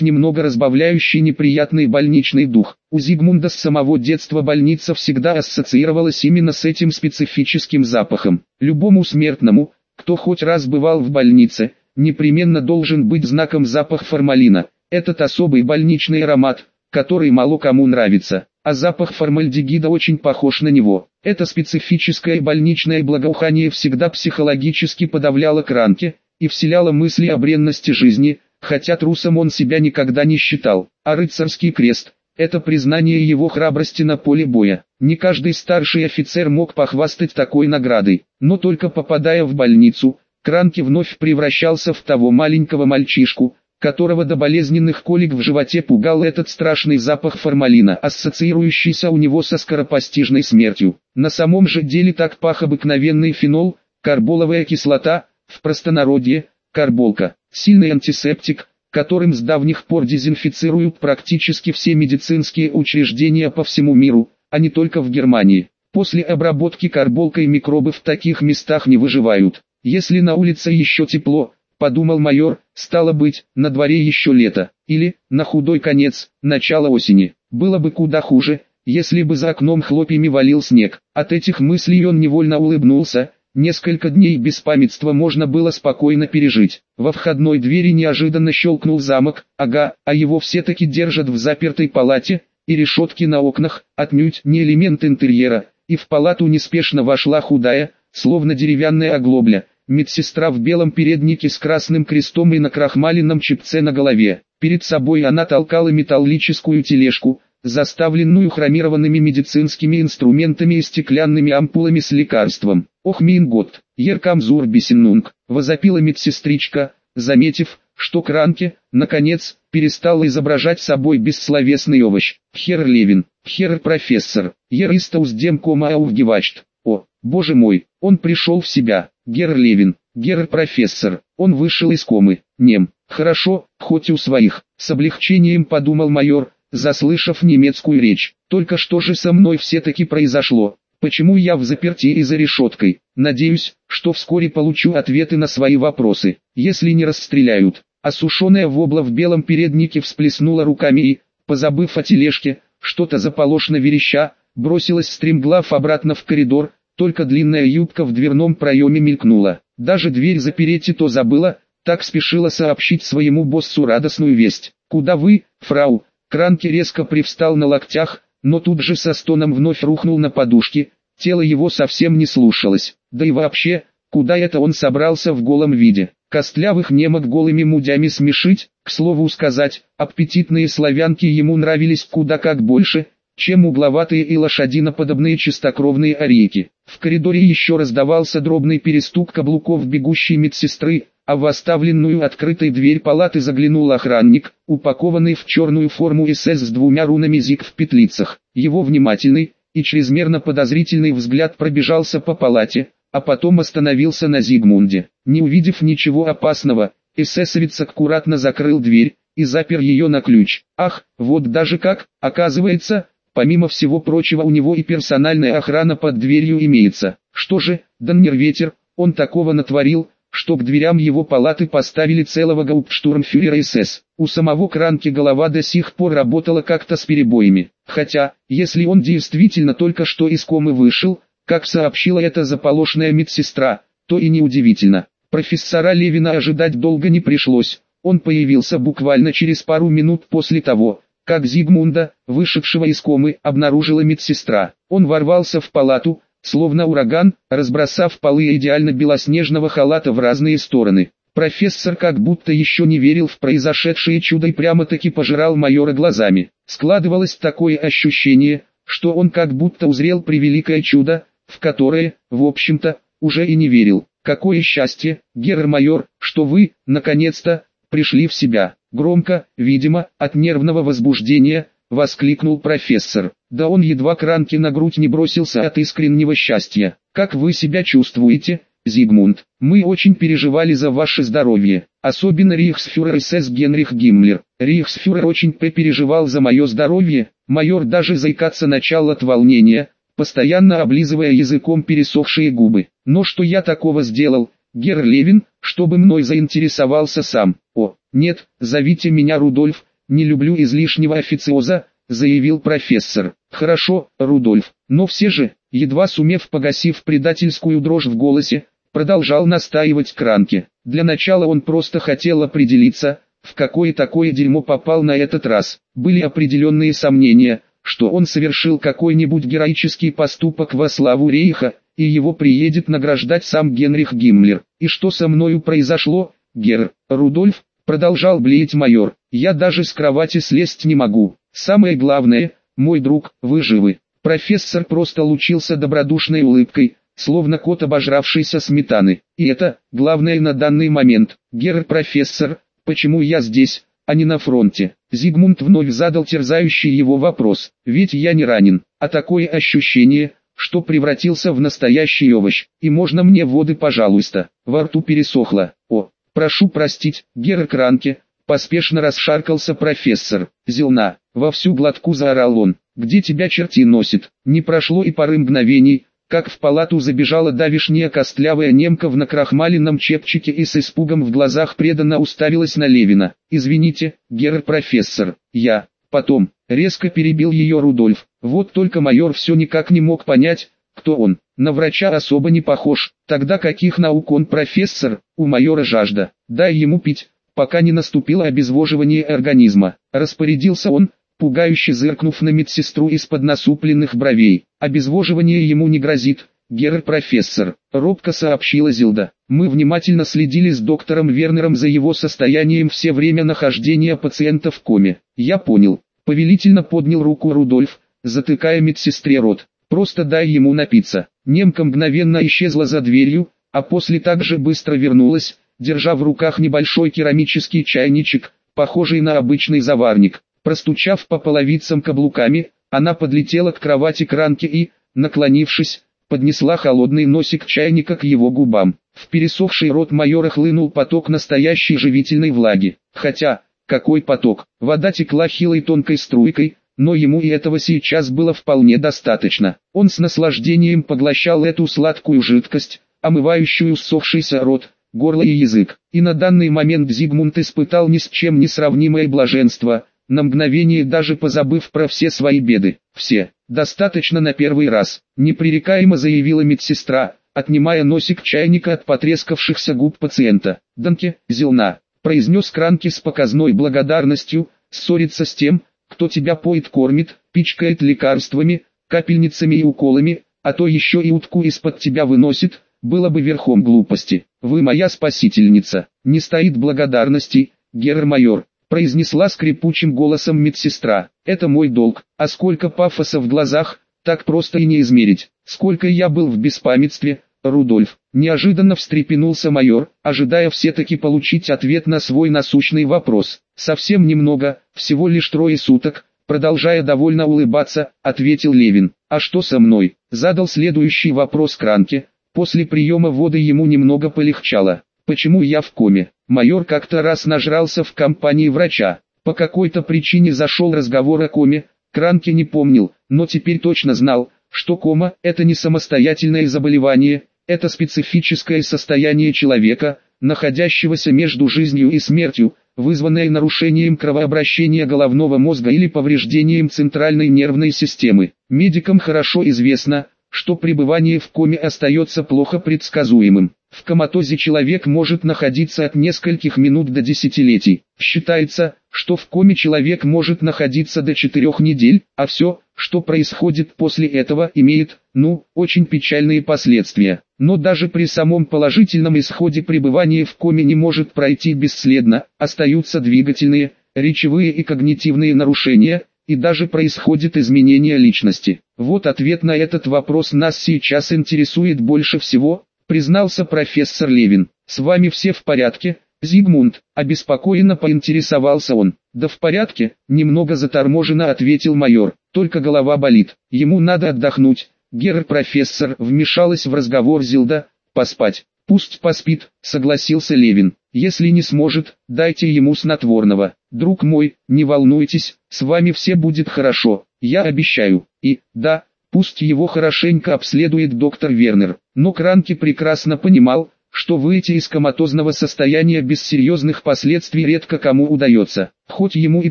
немного разбавляющий неприятный больничный дух. У Зигмунда с самого детства больница всегда ассоциировалась именно с этим специфическим запахом. Любому смертному, кто хоть раз бывал в больнице, непременно должен быть знаком запах формалина. Этот особый больничный аромат, который мало кому нравится, а запах формальдегида очень похож на него. Это специфическое больничное благоухание всегда психологически подавляло кранки и вселяло мысли о бренности жизни, хотя трусом он себя никогда не считал, а рыцарский крест – это признание его храбрости на поле боя. Не каждый старший офицер мог похвастать такой наградой, но только попадая в больницу, Кранки вновь превращался в того маленького мальчишку, которого до болезненных колик в животе пугал этот страшный запах формалина, ассоциирующийся у него со скоропостижной смертью. На самом же деле так пах обыкновенный фенол, карболовая кислота, в простонародье, карболка. Сильный антисептик, которым с давних пор дезинфицируют практически все медицинские учреждения по всему миру, а не только в Германии. После обработки карболкой микробы в таких местах не выживают. Если на улице еще тепло, подумал майор, стало быть, на дворе еще лето, или, на худой конец, начало осени. Было бы куда хуже, если бы за окном хлопьями валил снег. От этих мыслей он невольно улыбнулся, Несколько дней беспамятства можно было спокойно пережить. Во входной двери неожиданно щелкнул замок, ага, а его все-таки держат в запертой палате, и решетки на окнах, отнюдь не элемент интерьера, и в палату неспешно вошла худая, словно деревянная оглобля, медсестра в белом переднике с красным крестом и на крахмаленном чепце на голове. Перед собой она толкала металлическую тележку, заставленную хромированными медицинскими инструментами и стеклянными ампулами с лекарством. «Ох, Мингот, Еркамзур Бесенунг!» – возопила медсестричка, заметив, что Кранке, наконец, перестал изображать собой бессловесный овощ. «Хер Левин, хер профессор, ер истаус демкома аугевачт». «О, боже мой, он пришел в себя, Гер Левин, Гер профессор, он вышел из комы, нем, хорошо, хоть у своих», с облегчением подумал майор, заслышав немецкую речь. Только что же со мной все-таки произошло? Почему я в заперти и за решеткой? Надеюсь, что вскоре получу ответы на свои вопросы, если не расстреляют. Осушенная вобла в белом переднике всплеснула руками и, позабыв о тележке, что-то заполошно вереща, бросилась стремглав обратно в коридор, только длинная юбка в дверном проеме мелькнула. Даже дверь запереть и то забыла, так спешила сообщить своему боссу радостную весть. «Куда вы, фрау?» Кранки резко привстал на локтях, но тут же со стоном вновь рухнул на подушки, тело его совсем не слушалось. Да и вообще, куда это он собрался в голом виде? Костлявых немок голыми мудями смешить, к слову сказать, аппетитные славянки ему нравились куда как больше, чем угловатые и лошадиноподобные чистокровные орейки. В коридоре еще раздавался дробный перестук каблуков бегущей медсестры, а в оставленную открытой дверь палаты заглянул охранник, упакованный в черную форму СС с двумя рунами ЗИК в петлицах. Его внимательный и чрезмерно подозрительный взгляд пробежался по палате, а потом остановился на Зигмунде. Не увидев ничего опасного, эсэсовец аккуратно закрыл дверь и запер ее на ключ. Ах, вот даже как, оказывается, помимо всего прочего у него и персональная охрана под дверью имеется. Что же, Даннерветер, он такого натворил, что к дверям его палаты поставили целого гауптштурмфюрера СС. У самого Кранки голова до сих пор работала как-то с перебоями. Хотя, если он действительно только что из комы вышел, как сообщила эта заполошная медсестра, то и неудивительно. Профессора Левина ожидать долго не пришлось. Он появился буквально через пару минут после того, как Зигмунда, вышедшего из комы, обнаружила медсестра. Он ворвался в палату, словно ураган, разбросав полы идеально белоснежного халата в разные стороны. Профессор как будто еще не верил в произошедшее чудо и прямо-таки пожирал майора глазами. Складывалось такое ощущение, что он как будто узрел превеликое чудо, в которое, в общем-то, уже и не верил. Какое счастье, герр-майор, что вы, наконец-то, пришли в себя. Громко, видимо, от нервного возбуждения, воскликнул профессор. Да он едва кранки на грудь не бросился от искреннего счастья. Как вы себя чувствуете, Зигмунд? Мы очень переживали за ваше здоровье. Особенно рейхсфюрер СС Генрих Гиммлер. Рейхсфюрер очень переживал за мое здоровье. Майор даже заикаться начал от волнения, постоянно облизывая языком пересохшие губы. Но что я такого сделал, Герр Левин, чтобы мной заинтересовался сам? О, нет, зовите меня Рудольф, не люблю излишнего официоза, заявил профессор. Хорошо, Рудольф, но все же, едва сумев погасив предательскую дрожь в голосе, продолжал настаивать Кранке. Для начала он просто хотел определиться, в какое такое дерьмо попал на этот раз. Были определенные сомнения, что он совершил какой-нибудь героический поступок во славу Рейха, и его приедет награждать сам Генрих Гиммлер. И что со мною произошло, Гер, Рудольф, продолжал блеять майор, я даже с кровати слезть не могу. Самое главное, мой друг, вы живы. Профессор просто лучился добродушной улыбкой, словно кот обожравшийся сметаны. И это, главное на данный момент. Герр профессор, почему я здесь, а не на фронте? Зигмунд вновь задал терзающий его вопрос. Ведь я не ранен, а такое ощущение, что превратился в настоящий овощ. И можно мне воды пожалуйста. Во рту пересохло. О, прошу простить, Герр Кранке, Поспешно расшаркался профессор. Зелна, во всю глотку заорал он. Где тебя черти носит? Не прошло и пары мгновений, как в палату забежала давишняя костлявая немка в накрахмаленном чепчике и с испугом в глазах преданно уставилась на Левина. «Извините, герр профессор, я...» Потом, резко перебил ее Рудольф. Вот только майор все никак не мог понять, кто он. На врача особо не похож. Тогда каких наук он профессор? У майора жажда. Дай ему пить, пока не наступило обезвоживание организма. Распорядился он, пугающе зыркнув на медсестру из-под насупленных бровей. Обезвоживание ему не грозит, Герр-профессор, робко сообщила Зилда. Мы внимательно следили с доктором Вернером за его состоянием все время нахождения пациента в коме. Я понял. Повелительно поднял руку Рудольф, затыкая медсестре рот. Просто дай ему напиться. Немка мгновенно исчезла за дверью, а после также быстро вернулась, держа в руках небольшой керамический чайничек, похожий на обычный заварник. Простучав по половицам каблуками, она подлетела к кровати Кранки и, наклонившись, поднесла холодный носик чайника к его губам. В пересохший рот майора хлынул поток настоящей живительной влаги. Хотя, какой поток? Вода текла хилой тонкой струйкой, но ему и этого сейчас было вполне достаточно. Он с наслаждением поглощал эту сладкую жидкость, омывающую ссохшийся рот, горло и язык. И на данный момент Зигмунд испытал ни с чем не сравнимое блаженство, на мгновение даже позабыв про все свои беды. Все, достаточно на первый раз, непререкаемо заявила медсестра, отнимая носик чайника от потрескавшихся губ пациента. «Данке, Зелна», произнес Кранки с показной благодарностью, ссориться с тем, кто тебя поет кормит, пичкает лекарствами, капельницами и уколами, а то еще и утку из-под тебя выносит, было бы верхом глупости. Вы моя спасительница, не стоит благодарности, герр-майор, произнесла скрипучим голосом медсестра. Это мой долг, а сколько пафоса в глазах, так просто и не измерить. Сколько я был в беспамятстве, Рудольф. Неожиданно встрепенулся майор, ожидая все-таки получить ответ на свой насущный вопрос. Совсем немного, всего лишь трое суток, продолжая довольно улыбаться, ответил Левин. А что со мной? Задал следующий вопрос Кранке, После приема воды ему немного полегчало. Почему я в коме? Майор как-то раз нажрался в компании врача. По какой-то причине зашел разговор о коме, Кранке не помнил, но теперь точно знал, что кома – это не самостоятельное заболевание, это специфическое состояние человека, находящегося между жизнью и смертью, вызванное нарушением кровообращения головного мозга или повреждением центральной нервной системы. Медикам хорошо известно, что пребывание в коме остается плохо предсказуемым. В коматозе человек может находиться от нескольких минут до десятилетий. Считается, что в коме человек может находиться до четырех недель, а все, что происходит после этого, имеет, ну, очень печальные последствия. Но даже при самом положительном исходе пребывание в коме не может пройти бесследно, остаются двигательные, речевые и когнитивные нарушения, и даже происходит изменение личности. Вот ответ на этот вопрос нас сейчас интересует больше всего, признался профессор Левин. С вами все в порядке, Зигмунд, обеспокоенно поинтересовался он. Да в порядке, немного заторможенно ответил майор, только голова болит, ему надо отдохнуть. Герр-профессор вмешалась в разговор Зилда, поспать. Пусть поспит, согласился Левин. Если не сможет, дайте ему снотворного. Друг мой, не волнуйтесь, с вами все будет хорошо, я обещаю. И, да, пусть его хорошенько обследует доктор Вернер. Но Кранки прекрасно понимал, что выйти из коматозного состояния без серьезных последствий редко кому удается. Хоть ему и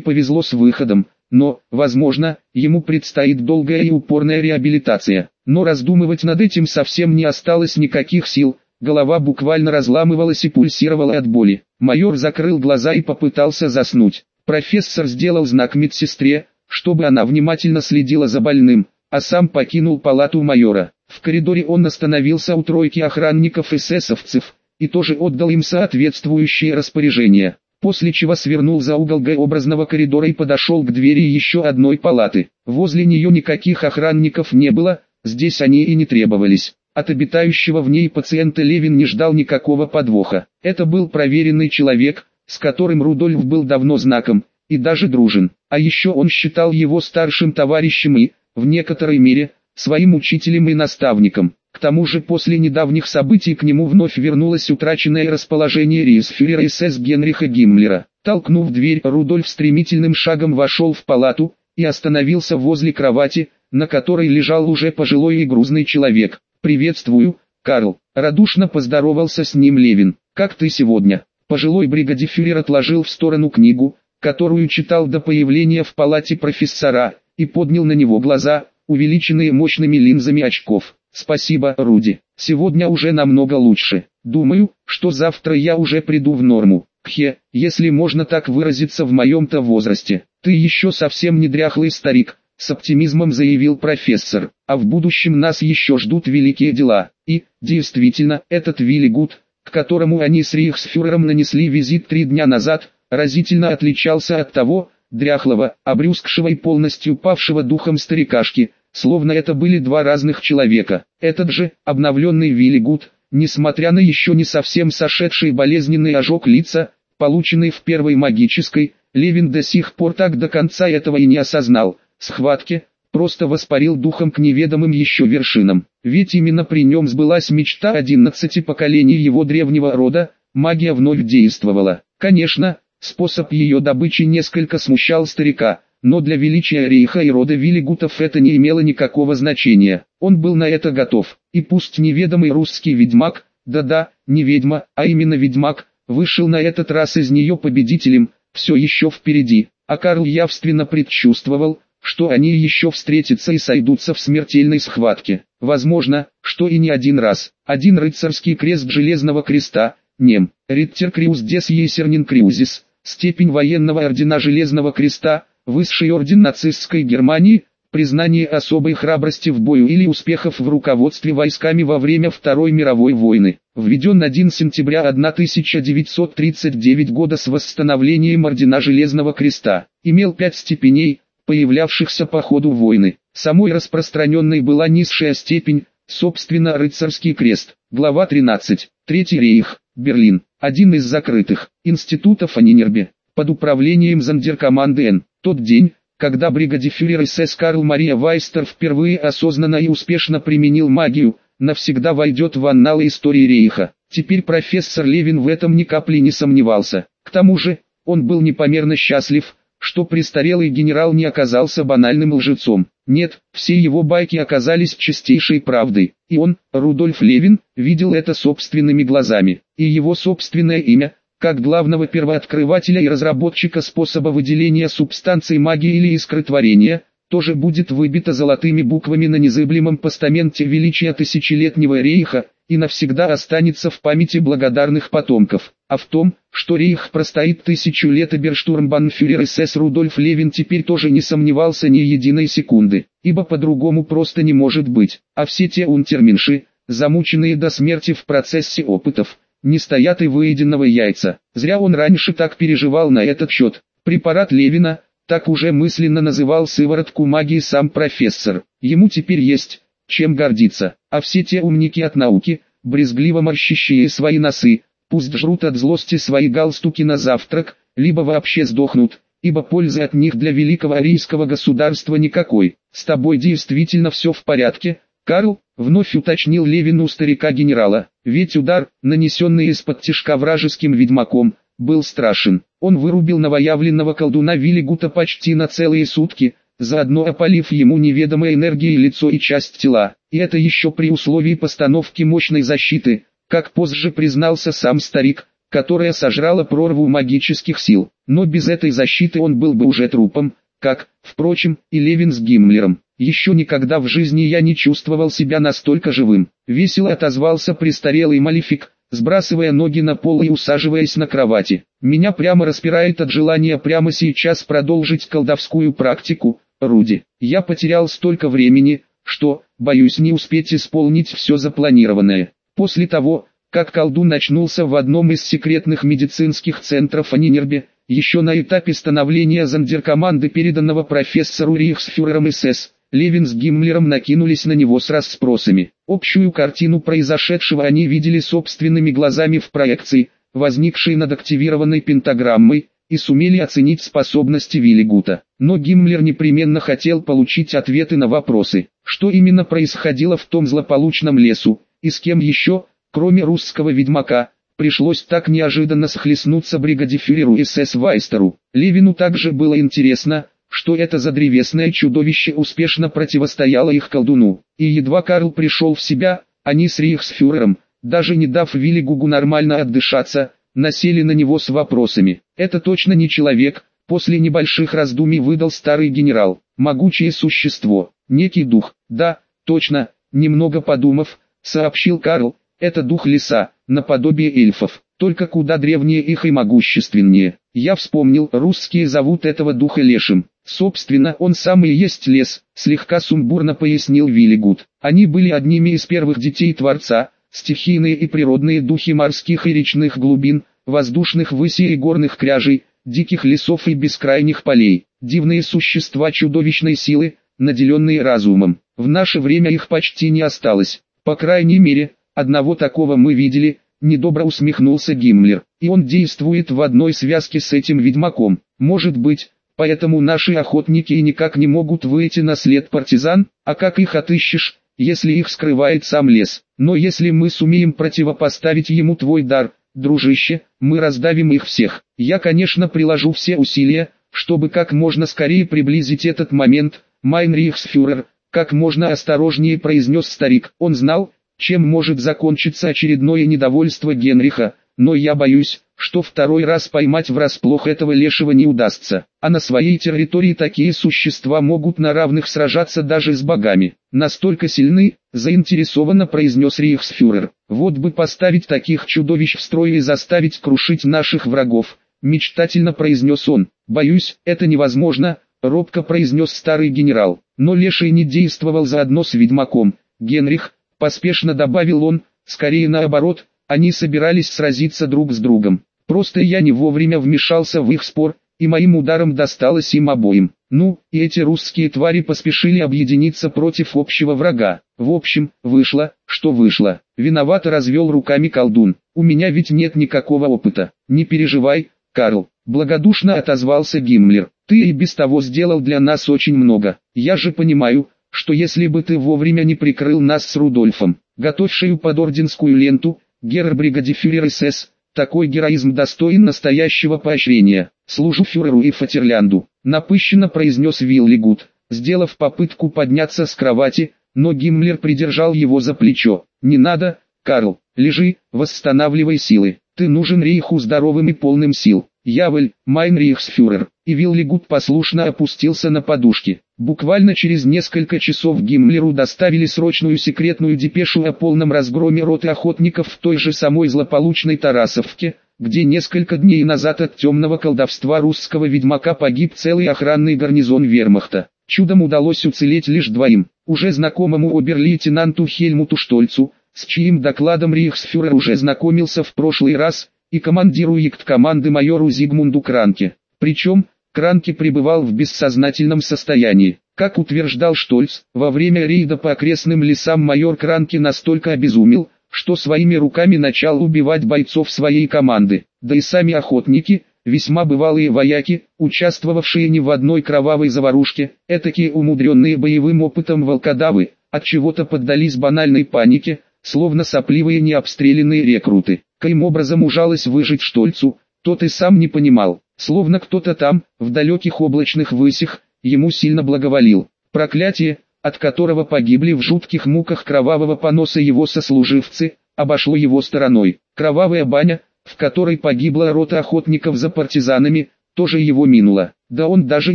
повезло с выходом, но, возможно, ему предстоит долгая и упорная реабилитация. Но раздумывать над этим совсем не осталось никаких сил, голова буквально разламывалась и пульсировала от боли. Майор закрыл глаза и попытался заснуть. Профессор сделал знак медсестре, чтобы она внимательно следила за больным, а сам покинул палату майора. В коридоре он остановился у тройки охранников эсэсовцев, и тоже отдал им соответствующие распоряжения, после чего свернул за угол Г-образного коридора и подошел к двери еще одной палаты. Возле нее никаких охранников не было, здесь они и не требовались. От обитающего в ней пациента Левин не ждал никакого подвоха. Это был проверенный человек, с которым Рудольф был давно знаком, и даже дружен. А еще он считал его старшим товарищем и, в некоторой мере, своим учителем и наставником. К тому же после недавних событий к нему вновь вернулось утраченное расположение рейсфюрера СС Генриха Гиммлера. Толкнув дверь, Рудольф стремительным шагом вошел в палату и остановился возле кровати, на которой лежал уже пожилой и грузный человек. «Приветствую, Карл», — радушно поздоровался с ним Левин. «Как ты сегодня?» Пожилой бригадифюрер отложил в сторону книгу, которую читал до появления в палате профессора, и поднял на него глаза, увеличенные мощными линзами очков. Спасибо, Руди. Сегодня уже намного лучше. Думаю, что завтра я уже приду в норму. Кхе, если можно так выразиться в моем-то возрасте. Ты еще совсем не дряхлый старик, с оптимизмом заявил профессор. А в будущем нас еще ждут великие дела. И, действительно, этот Вилли Гуд, к которому они с Рейхсфюрером нанесли визит три дня назад, разительно отличался от того, дряхлого, обрюзгшего и полностью павшего духом старикашки, словно это были два разных человека. Этот же, обновленный Вилли Гуд, несмотря на еще не совсем сошедший болезненный ожог лица, полученный в первой магической, Левин до сих пор так до конца этого и не осознал, схватки, просто воспарил духом к неведомым еще вершинам. Ведь именно при нем сбылась мечта одиннадцати поколений его древнего рода, магия вновь действовала. Конечно, способ ее добычи несколько смущал старика, но для величия рейха и рода Виллигутов это не имело никакого значения. Он был на это готов, и пусть неведомый русский ведьмак, да-да, не ведьма, а именно ведьмак, вышел на этот раз из нее победителем, все еще впереди, а Карл явственно предчувствовал, что они еще встретятся и сойдутся в смертельной схватке. Возможно, что и не один раз. Один рыцарский крест Железного Креста, нем, Риттер Криус Дес Есернин Криузис, степень военного ордена Железного Креста, Высший орден нацистской Германии, признание особой храбрости в бою или успехов в руководстве войсками во время Второй мировой войны, введен 1 сентября 1939 года с восстановлением ордена Железного Креста, имел пять степеней, появлявшихся по ходу войны. Самой распространенной была низшая степень, собственно рыцарский крест. Глава 13. Третий рейх. Берлин. Один из закрытых институтов Анинербе. Под управлением зондеркоманды Н. Тот день, когда бригадифюрер СС Карл Мария Вайстер впервые осознанно и успешно применил магию, навсегда войдет в анналы истории Рейха. Теперь профессор Левин в этом ни капли не сомневался. К тому же, он был непомерно счастлив, что престарелый генерал не оказался банальным лжецом. Нет, все его байки оказались чистейшей правдой, и он, Рудольф Левин, видел это собственными глазами, и его собственное имя, как главного первооткрывателя и разработчика способа выделения субстанций магии или искротворения, тоже будет выбито золотыми буквами на незыблемом постаменте величия тысячелетнего рейха, и навсегда останется в памяти благодарных потомков. А в том, что рейх простоит тысячу лет Берштурмбанфюрер СС Рудольф Левин теперь тоже не сомневался ни единой секунды, ибо по-другому просто не может быть. А все те унтерменши, замученные до смерти в процессе опытов, не стоят и выеденного яйца. Зря он раньше так переживал на этот счет. Препарат Левина, так уже мысленно называл сыворотку магии сам профессор. Ему теперь есть, чем гордиться. А все те умники от науки, брезгливо морщащие свои носы, Пусть жрут от злости свои галстуки на завтрак, либо вообще сдохнут, ибо пользы от них для великого арийского государства никакой. С тобой действительно все в порядке, Карл, вновь уточнил Левин у старика-генерала, ведь удар, нанесенный из-под тишка вражеским ведьмаком, был страшен. Он вырубил новоявленного колдуна Виллигута почти на целые сутки, заодно опалив ему неведомой энергией лицо и часть тела, и это еще при условии постановки мощной защиты, как позже признался сам старик, которая сожрала прорву магических сил, но без этой защиты он был бы уже трупом, как, впрочем, и Левин с Гиммлером. Еще никогда в жизни я не чувствовал себя настолько живым. Весело отозвался престарелый малефик, сбрасывая ноги на пол и усаживаясь на кровати. Меня прямо распирает от желания прямо сейчас продолжить колдовскую практику, Руди. Я потерял столько времени, что, боюсь не успеть исполнить все запланированное. После того, как колдун очнулся в одном из секретных медицинских центров Анинербе, еще на этапе становления зондеркоманды переданного профессору Рейхсфюрером СС, Левин с Гиммлером накинулись на него с расспросами. Общую картину произошедшего они видели собственными глазами в проекции, возникшей над активированной пентаграммой, и сумели оценить способности Виллигута. Но Гиммлер непременно хотел получить ответы на вопросы, что именно происходило в том злополучном лесу, и с кем еще, кроме русского ведьмака, пришлось так неожиданно схлестнуться бригадифюреру СС Вайстеру. Левину также было интересно, что это за древесное чудовище успешно противостояло их колдуну. И едва Карл пришел в себя, они с Рейхсфюрером, даже не дав Виллигугу нормально отдышаться, насели на него с вопросами. «Это точно не человек», после небольших раздумий выдал старый генерал. «Могучее существо, некий дух». «Да, точно», немного подумав, сообщил Карл, «это дух леса, наподобие эльфов, только куда древнее их и могущественнее. Я вспомнил, русские зовут этого духа лешим. Собственно, он сам и есть лес, слегка сумбурно пояснил Виллигуд. Они были одними из первых детей Творца, стихийные и природные духи морских и речных глубин, воздушных высей и горных кряжей, диких лесов и бескрайних полей, дивные существа чудовищной силы, наделенные разумом. В наше время их почти не осталось. По крайней мере, одного такого мы видели, недобро усмехнулся Гиммлер, и он действует в одной связке с этим ведьмаком. Может быть, Поэтому наши охотники и никак не могут выйти на след партизан, а как их отыщешь, если их скрывает сам лес. Но если мы сумеем противопоставить ему твой дар, дружище, мы раздавим их всех. Я конечно приложу все усилия, чтобы как можно скорее приблизить этот момент, Майнрихсфюрер, как можно осторожнее произнес старик. Он знал, чем может закончиться очередное недовольство Генриха, но я боюсь, что второй раз поймать врасплох этого лешего не удастся, а на своей территории такие существа могут на равных сражаться даже с богами. Настолько сильны, заинтересованно произнес Рейхсфюрер. Вот бы поставить таких чудовищ в строй и заставить крушить наших врагов, мечтательно произнес он. Боюсь, это невозможно, робко произнес старый генерал. Но леший не действовал заодно с ведьмаком. Генрих, поспешно добавил он, скорее наоборот, они собирались сразиться друг с другом. Просто я не вовремя вмешался в их спор, и моим ударом досталось им обоим. Ну, и эти русские твари поспешили объединиться против общего врага. В общем, вышло, что вышло. Виновато развел руками колдун. У меня ведь нет никакого опыта. Не переживай, Карл. Благодушно отозвался Гиммлер. Ты и без того сделал для нас очень много. Я же понимаю, что если бы ты вовремя не прикрыл нас с Рудольфом, готовь шею под орденскую ленту, герр бригадефюрер СС, такой героизм достоин настоящего поощрения. Служу фюреру и Фатерлянду, напыщенно произнес Вилигут, сделав попытку подняться с кровати, но Гиммлер придержал его за плечо. Не надо, Карл, лежи, восстанавливай силы. Ты нужен рейху здоровым и полным сил. Jawohl, mein. И Вилигут послушно опустился на подушки. Буквально через несколько часов Гиммлеру доставили срочную секретную депешу о полном разгроме роты охотников в той же самой злополучной Тарасовке, где несколько дней назад от темного колдовства русского ведьмака погиб целый охранный гарнизон вермахта. Чудом удалось уцелеть лишь двоим, уже знакомому обер-лейтенанту Хельмуту Штольцу, с чьим докладом Рейхсфюрер уже знакомился в прошлый раз, и командиру команды майору Зигмунду Кранке. Причем, Кранке пребывал в бессознательном состоянии. Как утверждал Штольц, во время рейда по окрестным лесам майор Кранке настолько обезумел, что своими руками начал убивать бойцов своей команды, да и сами охотники, весьма бывалые вояки, участвовавшие не в одной кровавой заварушке, этакие умудренные боевым опытом волкодавы, от чего-то поддались банальной панике, словно сопливые необстрелянные рекруты. Каким образом ужалось выжить Штольцу, тот и сам не понимал, словно кто-то там, в далеких облачных высях, ему сильно благоволил. Проклятие, от которого погибли в жутких муках кровавого поноса его сослуживцы, обошло его стороной. Кровавая баня, в которой погибла рота охотников за партизанами, тоже его минула. Да он даже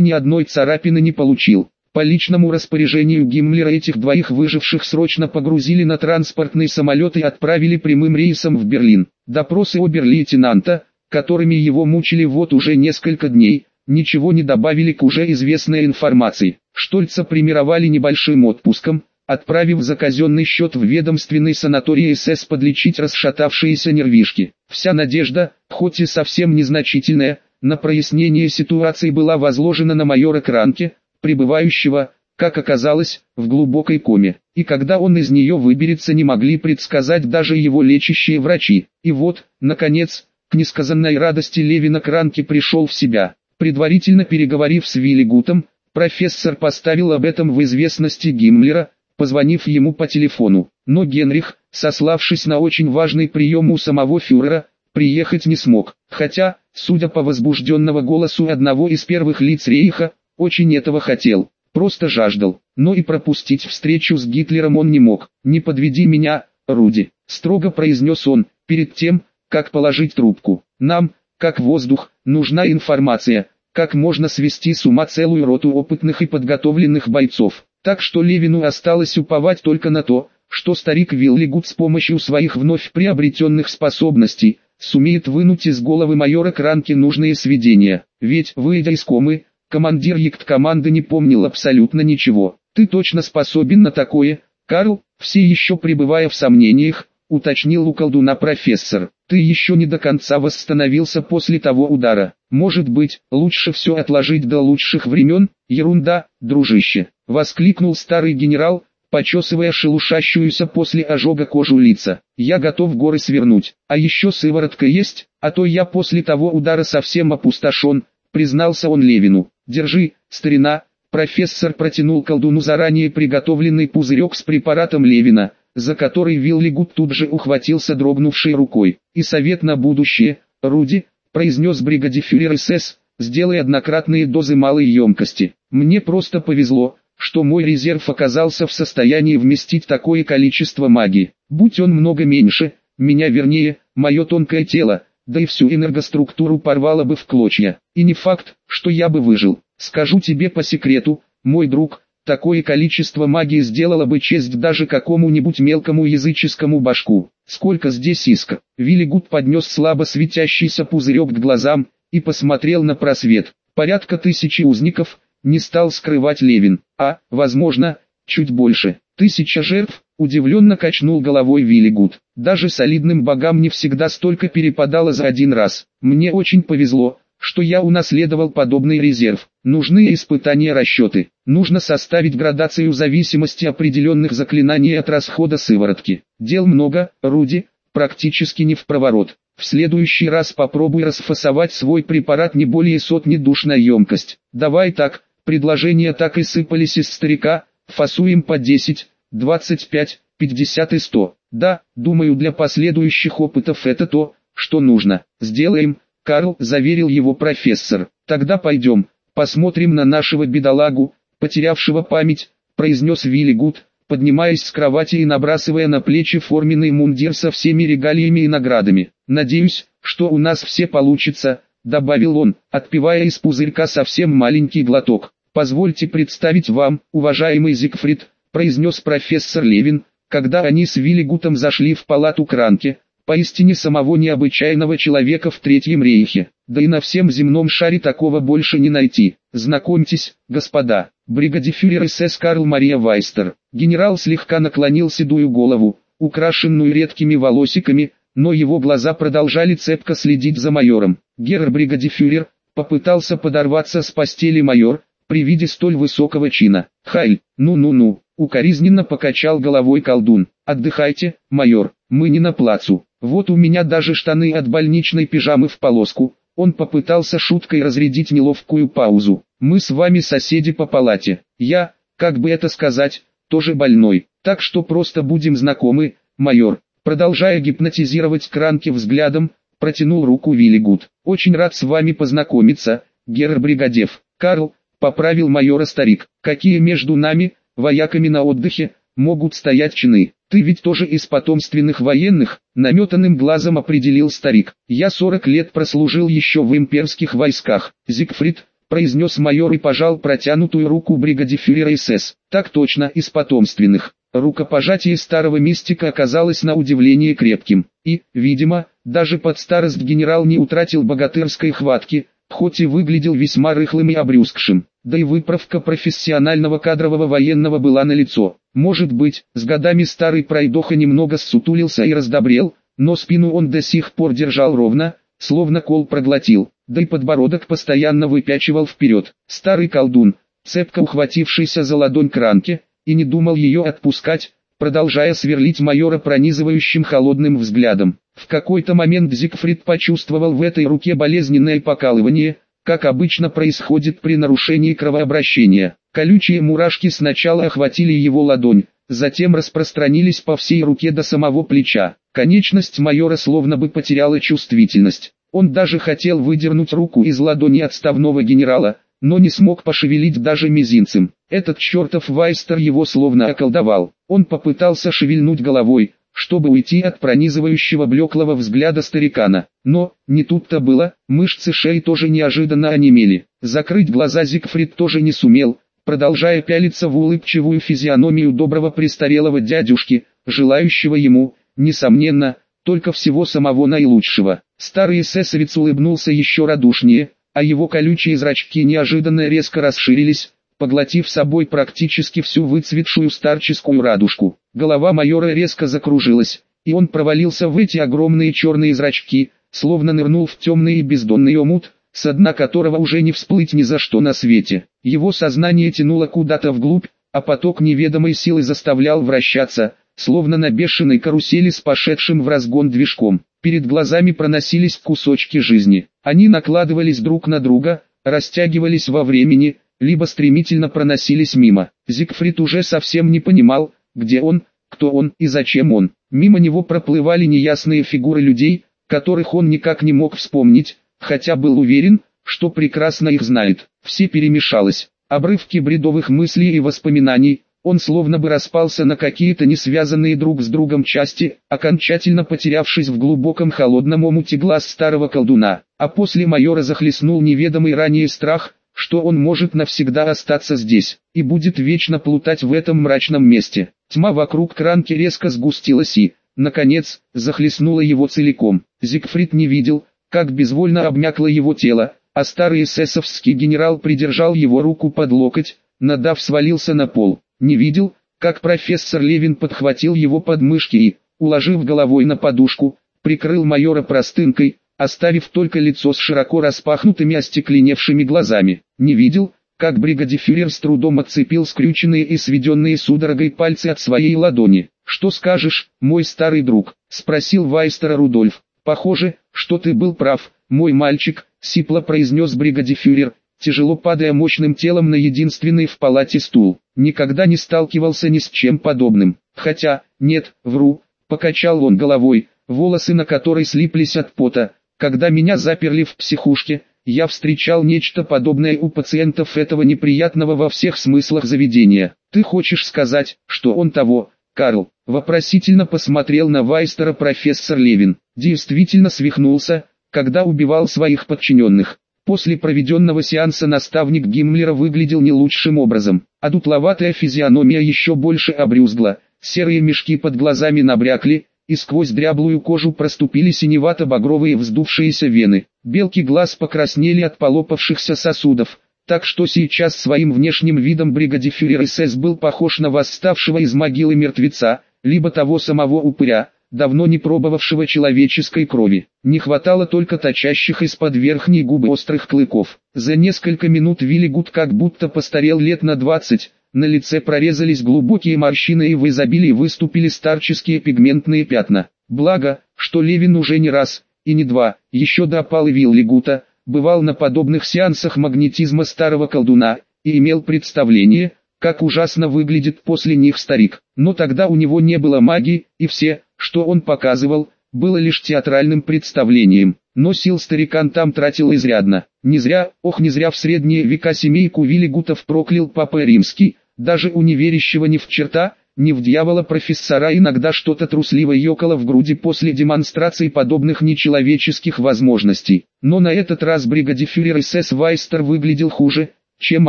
ни одной царапины не получил. По личному распоряжению Гиммлера этих двоих выживших срочно погрузили на транспортный самолет и отправили прямым рейсом в Берлин. Допросы обер-лейтенанта, которыми его мучили вот уже несколько дней, ничего не добавили к уже известной информации. Штольца примировали небольшим отпуском, отправив за казенный счет в ведомственный санаторий СС подлечить расшатавшиеся нервишки. Вся надежда, хоть и совсем незначительная, на прояснение ситуации была возложена на майора Кранке, пребывающего, как оказалось, в глубокой коме. И когда он из нее выберется не могли предсказать даже его лечащие врачи. И вот, наконец, к несказанной радости Левина Кранке пришел в себя. Предварительно переговорив с Вилли Гутом, профессор поставил об этом в известности Гиммлера, позвонив ему по телефону. Но Генрих, сославшись на очень важный прием у самого фюрера, приехать не смог. Хотя, судя по возбужденного голосу одного из первых лиц рейха, очень этого хотел. Просто жаждал. Но и пропустить встречу с Гитлером он не мог. «Не подведи меня, Руди», — строго произнес он, перед тем, как положить трубку. «Нам, как воздух, нужна информация, как можно свести с ума целую роту опытных и подготовленных бойцов. Так что Левину осталось уповать только на то, что старик Виллигуд с помощью своих вновь приобретенных способностей, сумеет вынуть из головы майора Кранки нужные сведения. Ведь, выйдя из комы, командир ект команды не помнил абсолютно ничего. Ты точно способен на такое, Карл, все еще пребывая в сомнениях, уточнил у колдуна профессор. Ты еще не до конца восстановился после того удара. Может быть, лучше все отложить до лучших времен? Ерунда, дружище. Воскликнул старый генерал, почесывая шелушащуюся после ожога кожу лица. Я готов горы свернуть. А еще сыворотка есть, а то я после того удара совсем опустошен, признался он Левину. Держи, старина. Профессор протянул колдуну заранее приготовленный пузырек с препаратом Левина за который Виллигуд тут же ухватился дрогнувшей рукой. «И совет на будущее, Руди», произнес бригадифюрер СС, «сделай однократные дозы малой емкости. Мне просто повезло, что мой резерв оказался в состоянии вместить такое количество магии. Будь он много меньше, меня вернее, мое тонкое тело, да и всю энергоструктуру порвало бы в клочья. И не факт, что я бы выжил. Скажу тебе по секрету, мой друг, Такое количество магии сделало бы честь даже какому-нибудь мелкому языческому башку. Сколько здесь искр. Виллигуд поднес слабо светящийся пузырек к глазам и посмотрел на просвет. Порядка тысячи узников, не стал скрывать Левин. А, возможно, чуть больше. Тысяча жертв, удивленно качнул головой Виллигуд. Даже солидным богам не всегда столько перепадало за один раз. Мне очень повезло, что я унаследовал подобный резерв. Нужны испытания расчеты. Нужно составить градацию зависимости определенных заклинаний от расхода сыворотки. Дел много, Руди, практически не в проворот. В следующий раз попробуй расфасовать свой препарат не более сотни душ на емкость. Давай так, предложения так и сыпались из старика, фасуем по 10, 25, 50 и 100. Да, думаю для последующих опытов это то, что нужно. Сделаем, Карл заверил его профессор. «Тогда пойдем, посмотрим на нашего бедолагу, потерявшего память», произнес Вилли Гуд, поднимаясь с кровати и набрасывая на плечи форменный мундир со всеми регалиями и наградами. «Надеюсь, что у нас все получится», добавил он, отпивая из пузырька совсем маленький глоток. «Позвольте представить вам, уважаемый Зигфрид», произнес профессор Левин, когда они с Виллигутом зашли в палату Кранке, Поистине самого необычайного человека в Третьем рейхе, да и на всем земном шаре такого больше не найти. Знакомьтесь, господа, бригадифюрер СС Карл Мария Вайстер. Генерал слегка наклонил седую голову, украшенную редкими волосиками, но его глаза продолжали цепко следить за майором. Герр бригадифюрер, попытался подорваться с постели майор, при виде столь высокого чина. Хайль, ну-ну-ну, укоризненно покачал головой колдун. Отдыхайте, майор, мы не на плацу. Вот у меня даже штаны от больничной пижамы в полоску. Он попытался шуткой разрядить неловкую паузу. Мы с вами соседи по палате. Я, как бы это сказать, тоже больной. Так что просто будем знакомы, майор. Продолжая гипнотизировать Кранки взглядом, протянул руку Виллигуд. Очень рад с вами познакомиться, Герр Бригадев. Карл, поправил майора старик. Какие между нами, вояками на отдыхе, могут стоять чины? Ты ведь тоже из потомственных военных, наметанным глазом определил старик. Я 40 лет прослужил еще в имперских войсках. Зигфрид, произнес майор и пожал протянутую руку бригадифюрера СС. Так точно, из потомственных. Рукопожатие старого мистика оказалось на удивление крепким. И, видимо, даже под старость генерал не утратил богатырской хватки, хоть и выглядел весьма рыхлым и обрюзгшим, да и выправка профессионального кадрового военного была налицо. Может быть, с годами старый пройдоха немного ссутулился и раздобрел, но спину он до сих пор держал ровно, словно кол проглотил, да и подбородок постоянно выпячивал вперед. Старый колдун, цепко ухватившийся за ладонь кранки, и не думал ее отпускать, продолжая сверлить майора пронизывающим холодным взглядом. В какой-то момент Зигфрид почувствовал в этой руке болезненное покалывание, как обычно происходит при нарушении кровообращения. Колючие мурашки сначала охватили его ладонь, затем распространились по всей руке до самого плеча. Конечность майора словно бы потеряла чувствительность. Он даже хотел выдернуть руку из ладони отставного генерала, но не смог пошевелить даже мизинцем. Этот чертов Вайстер его словно околдовал. Он попытался шевельнуть головой, чтобы уйти от пронизывающего блеклого взгляда старикана. Но, не тут-то было, мышцы шеи тоже неожиданно онемели. Закрыть глаза Зигфрид тоже не сумел, продолжая пялиться в улыбчивую физиономию доброго престарелого дядюшки, желающего ему, несомненно, только всего самого наилучшего. Старый эсэсовец улыбнулся еще радушнее, а его колючие зрачки неожиданно резко расширились, поглотив собой практически всю выцветшую старческую радужку. Голова майора резко закружилась, и он провалился в эти огромные черные зрачки, словно нырнул в темный и бездонный омут, с дна которого уже не всплыть ни за что на свете. Его сознание тянуло куда-то вглубь, а поток неведомой силы заставлял вращаться, словно на бешеной карусели с пошедшим в разгон движком. Перед глазами проносились кусочки жизни. Они накладывались друг на друга, растягивались во времени, либо стремительно проносились мимо. Зигфрид уже совсем не понимал, где он, кто он и зачем он. Мимо него проплывали неясные фигуры людей, которых он никак не мог вспомнить, хотя был уверен, что прекрасно их знает. Все перемешалось. Обрывки бредовых мыслей и воспоминаний, он словно бы распался на какие-то не связанные друг с другом части, окончательно потерявшись в глубоком холодном омуте глаз старого колдуна. А после майора захлестнул неведомый ранее страх, что он может навсегда остаться здесь, и будет вечно плутать в этом мрачном месте. Тьма вокруг кранки резко сгустилась и, наконец, захлестнула его целиком. Зигфрид не видел, как безвольно обмякло его тело, а старый эсэсовский генерал придержал его руку под локоть, надав свалился на пол не видел, как профессор Левин подхватил его подмышки и, уложив головой на подушку, прикрыл майора простынкой, оставив только лицо с широко распахнутыми остекленевшими глазами. Не видел, как бригадифюрер с трудом отцепил скрюченные и сведенные судорогой пальцы от своей ладони. «Что скажешь, мой старый друг?» – спросил Вайстера Рудольф. «Похоже, что ты был прав, мой мальчик», – сипло произнес бригадифюрер, тяжело падая мощным телом на единственный в палате стул. Никогда не сталкивался ни с чем подобным. Хотя, нет, вру, покачал он головой, волосы на которой слиплись от пота. Когда меня заперли в психушке, я встречал нечто подобное у пациентов этого неприятного во всех смыслах заведения. Ты хочешь сказать, что он того, Карл? Вопросительно посмотрел на Вайстера профессор Левин. Действительно свихнулся, когда убивал своих подчиненных. После проведенного сеанса наставник Гиммлера выглядел не лучшим образом, а дутловатая физиономия еще больше обрюзгла, серые мешки под глазами набрякли, и сквозь дряблую кожу проступили синевато-багровые вздувшиеся вены. Белки глаз покраснели от полопавшихся сосудов, так что сейчас своим внешним видом бригадифюрер СС был похож на восставшего из могилы мертвеца, либо того самого упыря, давно не пробовавшего человеческой крови. Не хватало только точащих из-под верхней губы острых клыков. За несколько минут Виллигуд как будто постарел лет на двадцать, на лице прорезались глубокие морщины и в изобилии выступили старческие пигментные пятна. Благо, что Левин уже не раз, и не два, еще до опалы Виллигута, бывал на подобных сеансах магнетизма старого колдуна, и имел представление, как ужасно выглядит после них старик. Но тогда у него не было магии, и все, что он показывал, было лишь театральным представлением. Но сил старикан там тратил изрядно. Не зря, ох не зря в средние века семейку Виллигутов проклял Папа Римский, даже у неверящего ни в черта, ни в дьявола профессора иногда что-то трусливо ёкало в груди после демонстрации подобных нечеловеческих возможностей. Но на этот раз бригадифюрер СС Вайстер выглядел хуже, чем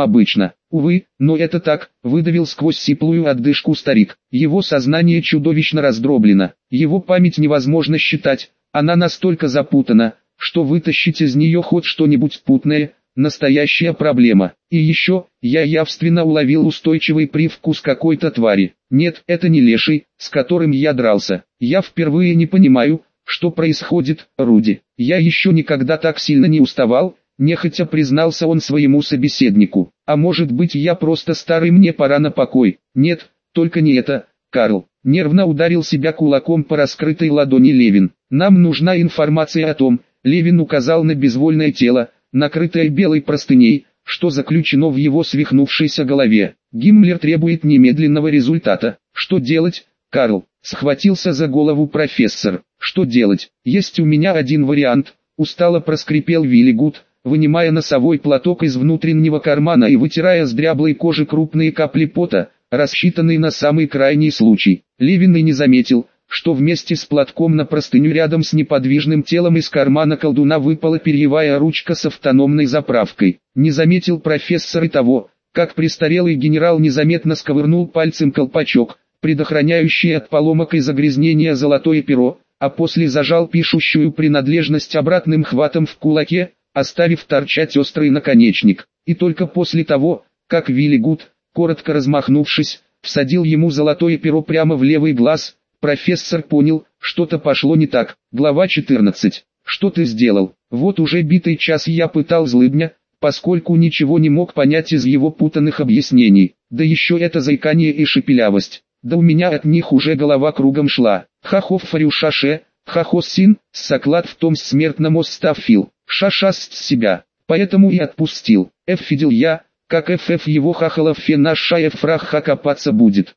обычно. Увы, но это так, выдавил сквозь сиплую отдышку старик. Его сознание чудовищно раздроблено, его память невозможно считать, она настолько запутана, что вытащить из нее хоть что-нибудь путное, настоящая проблема. И еще, я явственно уловил устойчивый привкус какой-то твари. Нет, это не леший, с которым я дрался. Я впервые не понимаю, что происходит, Руди. Я еще никогда так сильно не уставал, Нехотя признался он своему собеседнику. А может быть я просто старый мне пора на покой. Нет, только не это, Карл. Нервно ударил себя кулаком по раскрытой ладони Левин. Нам нужна информация о том, Левин указал на безвольное тело, накрытое белой простыней, что заключено в его свихнувшейся голове. Гиммлер требует немедленного результата. Что делать, Карл? Схватился за голову профессор. Что делать? Есть у меня один вариант. Устало проскрипел Виллигуд, вынимая носовой платок из внутреннего кармана и вытирая с дряблой кожи крупные капли пота, рассчитанные на самый крайний случай. Левин и не заметил, что вместе с платком на простыню рядом с неподвижным телом из кармана колдуна выпала перьевая ручка с автономной заправкой. Не заметил профессор и того, как престарелый генерал незаметно сковырнул пальцем колпачок, предохраняющий от поломок и загрязнения золотое перо, а после зажал пишущую принадлежность обратным хватом в кулаке, оставив торчать острый наконечник. И только после того, как Вилли Гуд, коротко размахнувшись, всадил ему золотое перо прямо в левый глаз, профессор понял, что-то пошло не так. Глава 14. Что ты сделал? Вот уже битый час я пытал злыдня, поскольку ничего не мог понять из его путанных объяснений. Да еще это заикание и шепелявость. Да у меня от них уже голова кругом шла. Хахов фарюшаше, хахосин, соклад в том смертном остафил. Шашаст себя, поэтому и отпустил. Эф видел я, как ФФ его хахалов фе наш шаев фрах ха копаться будет.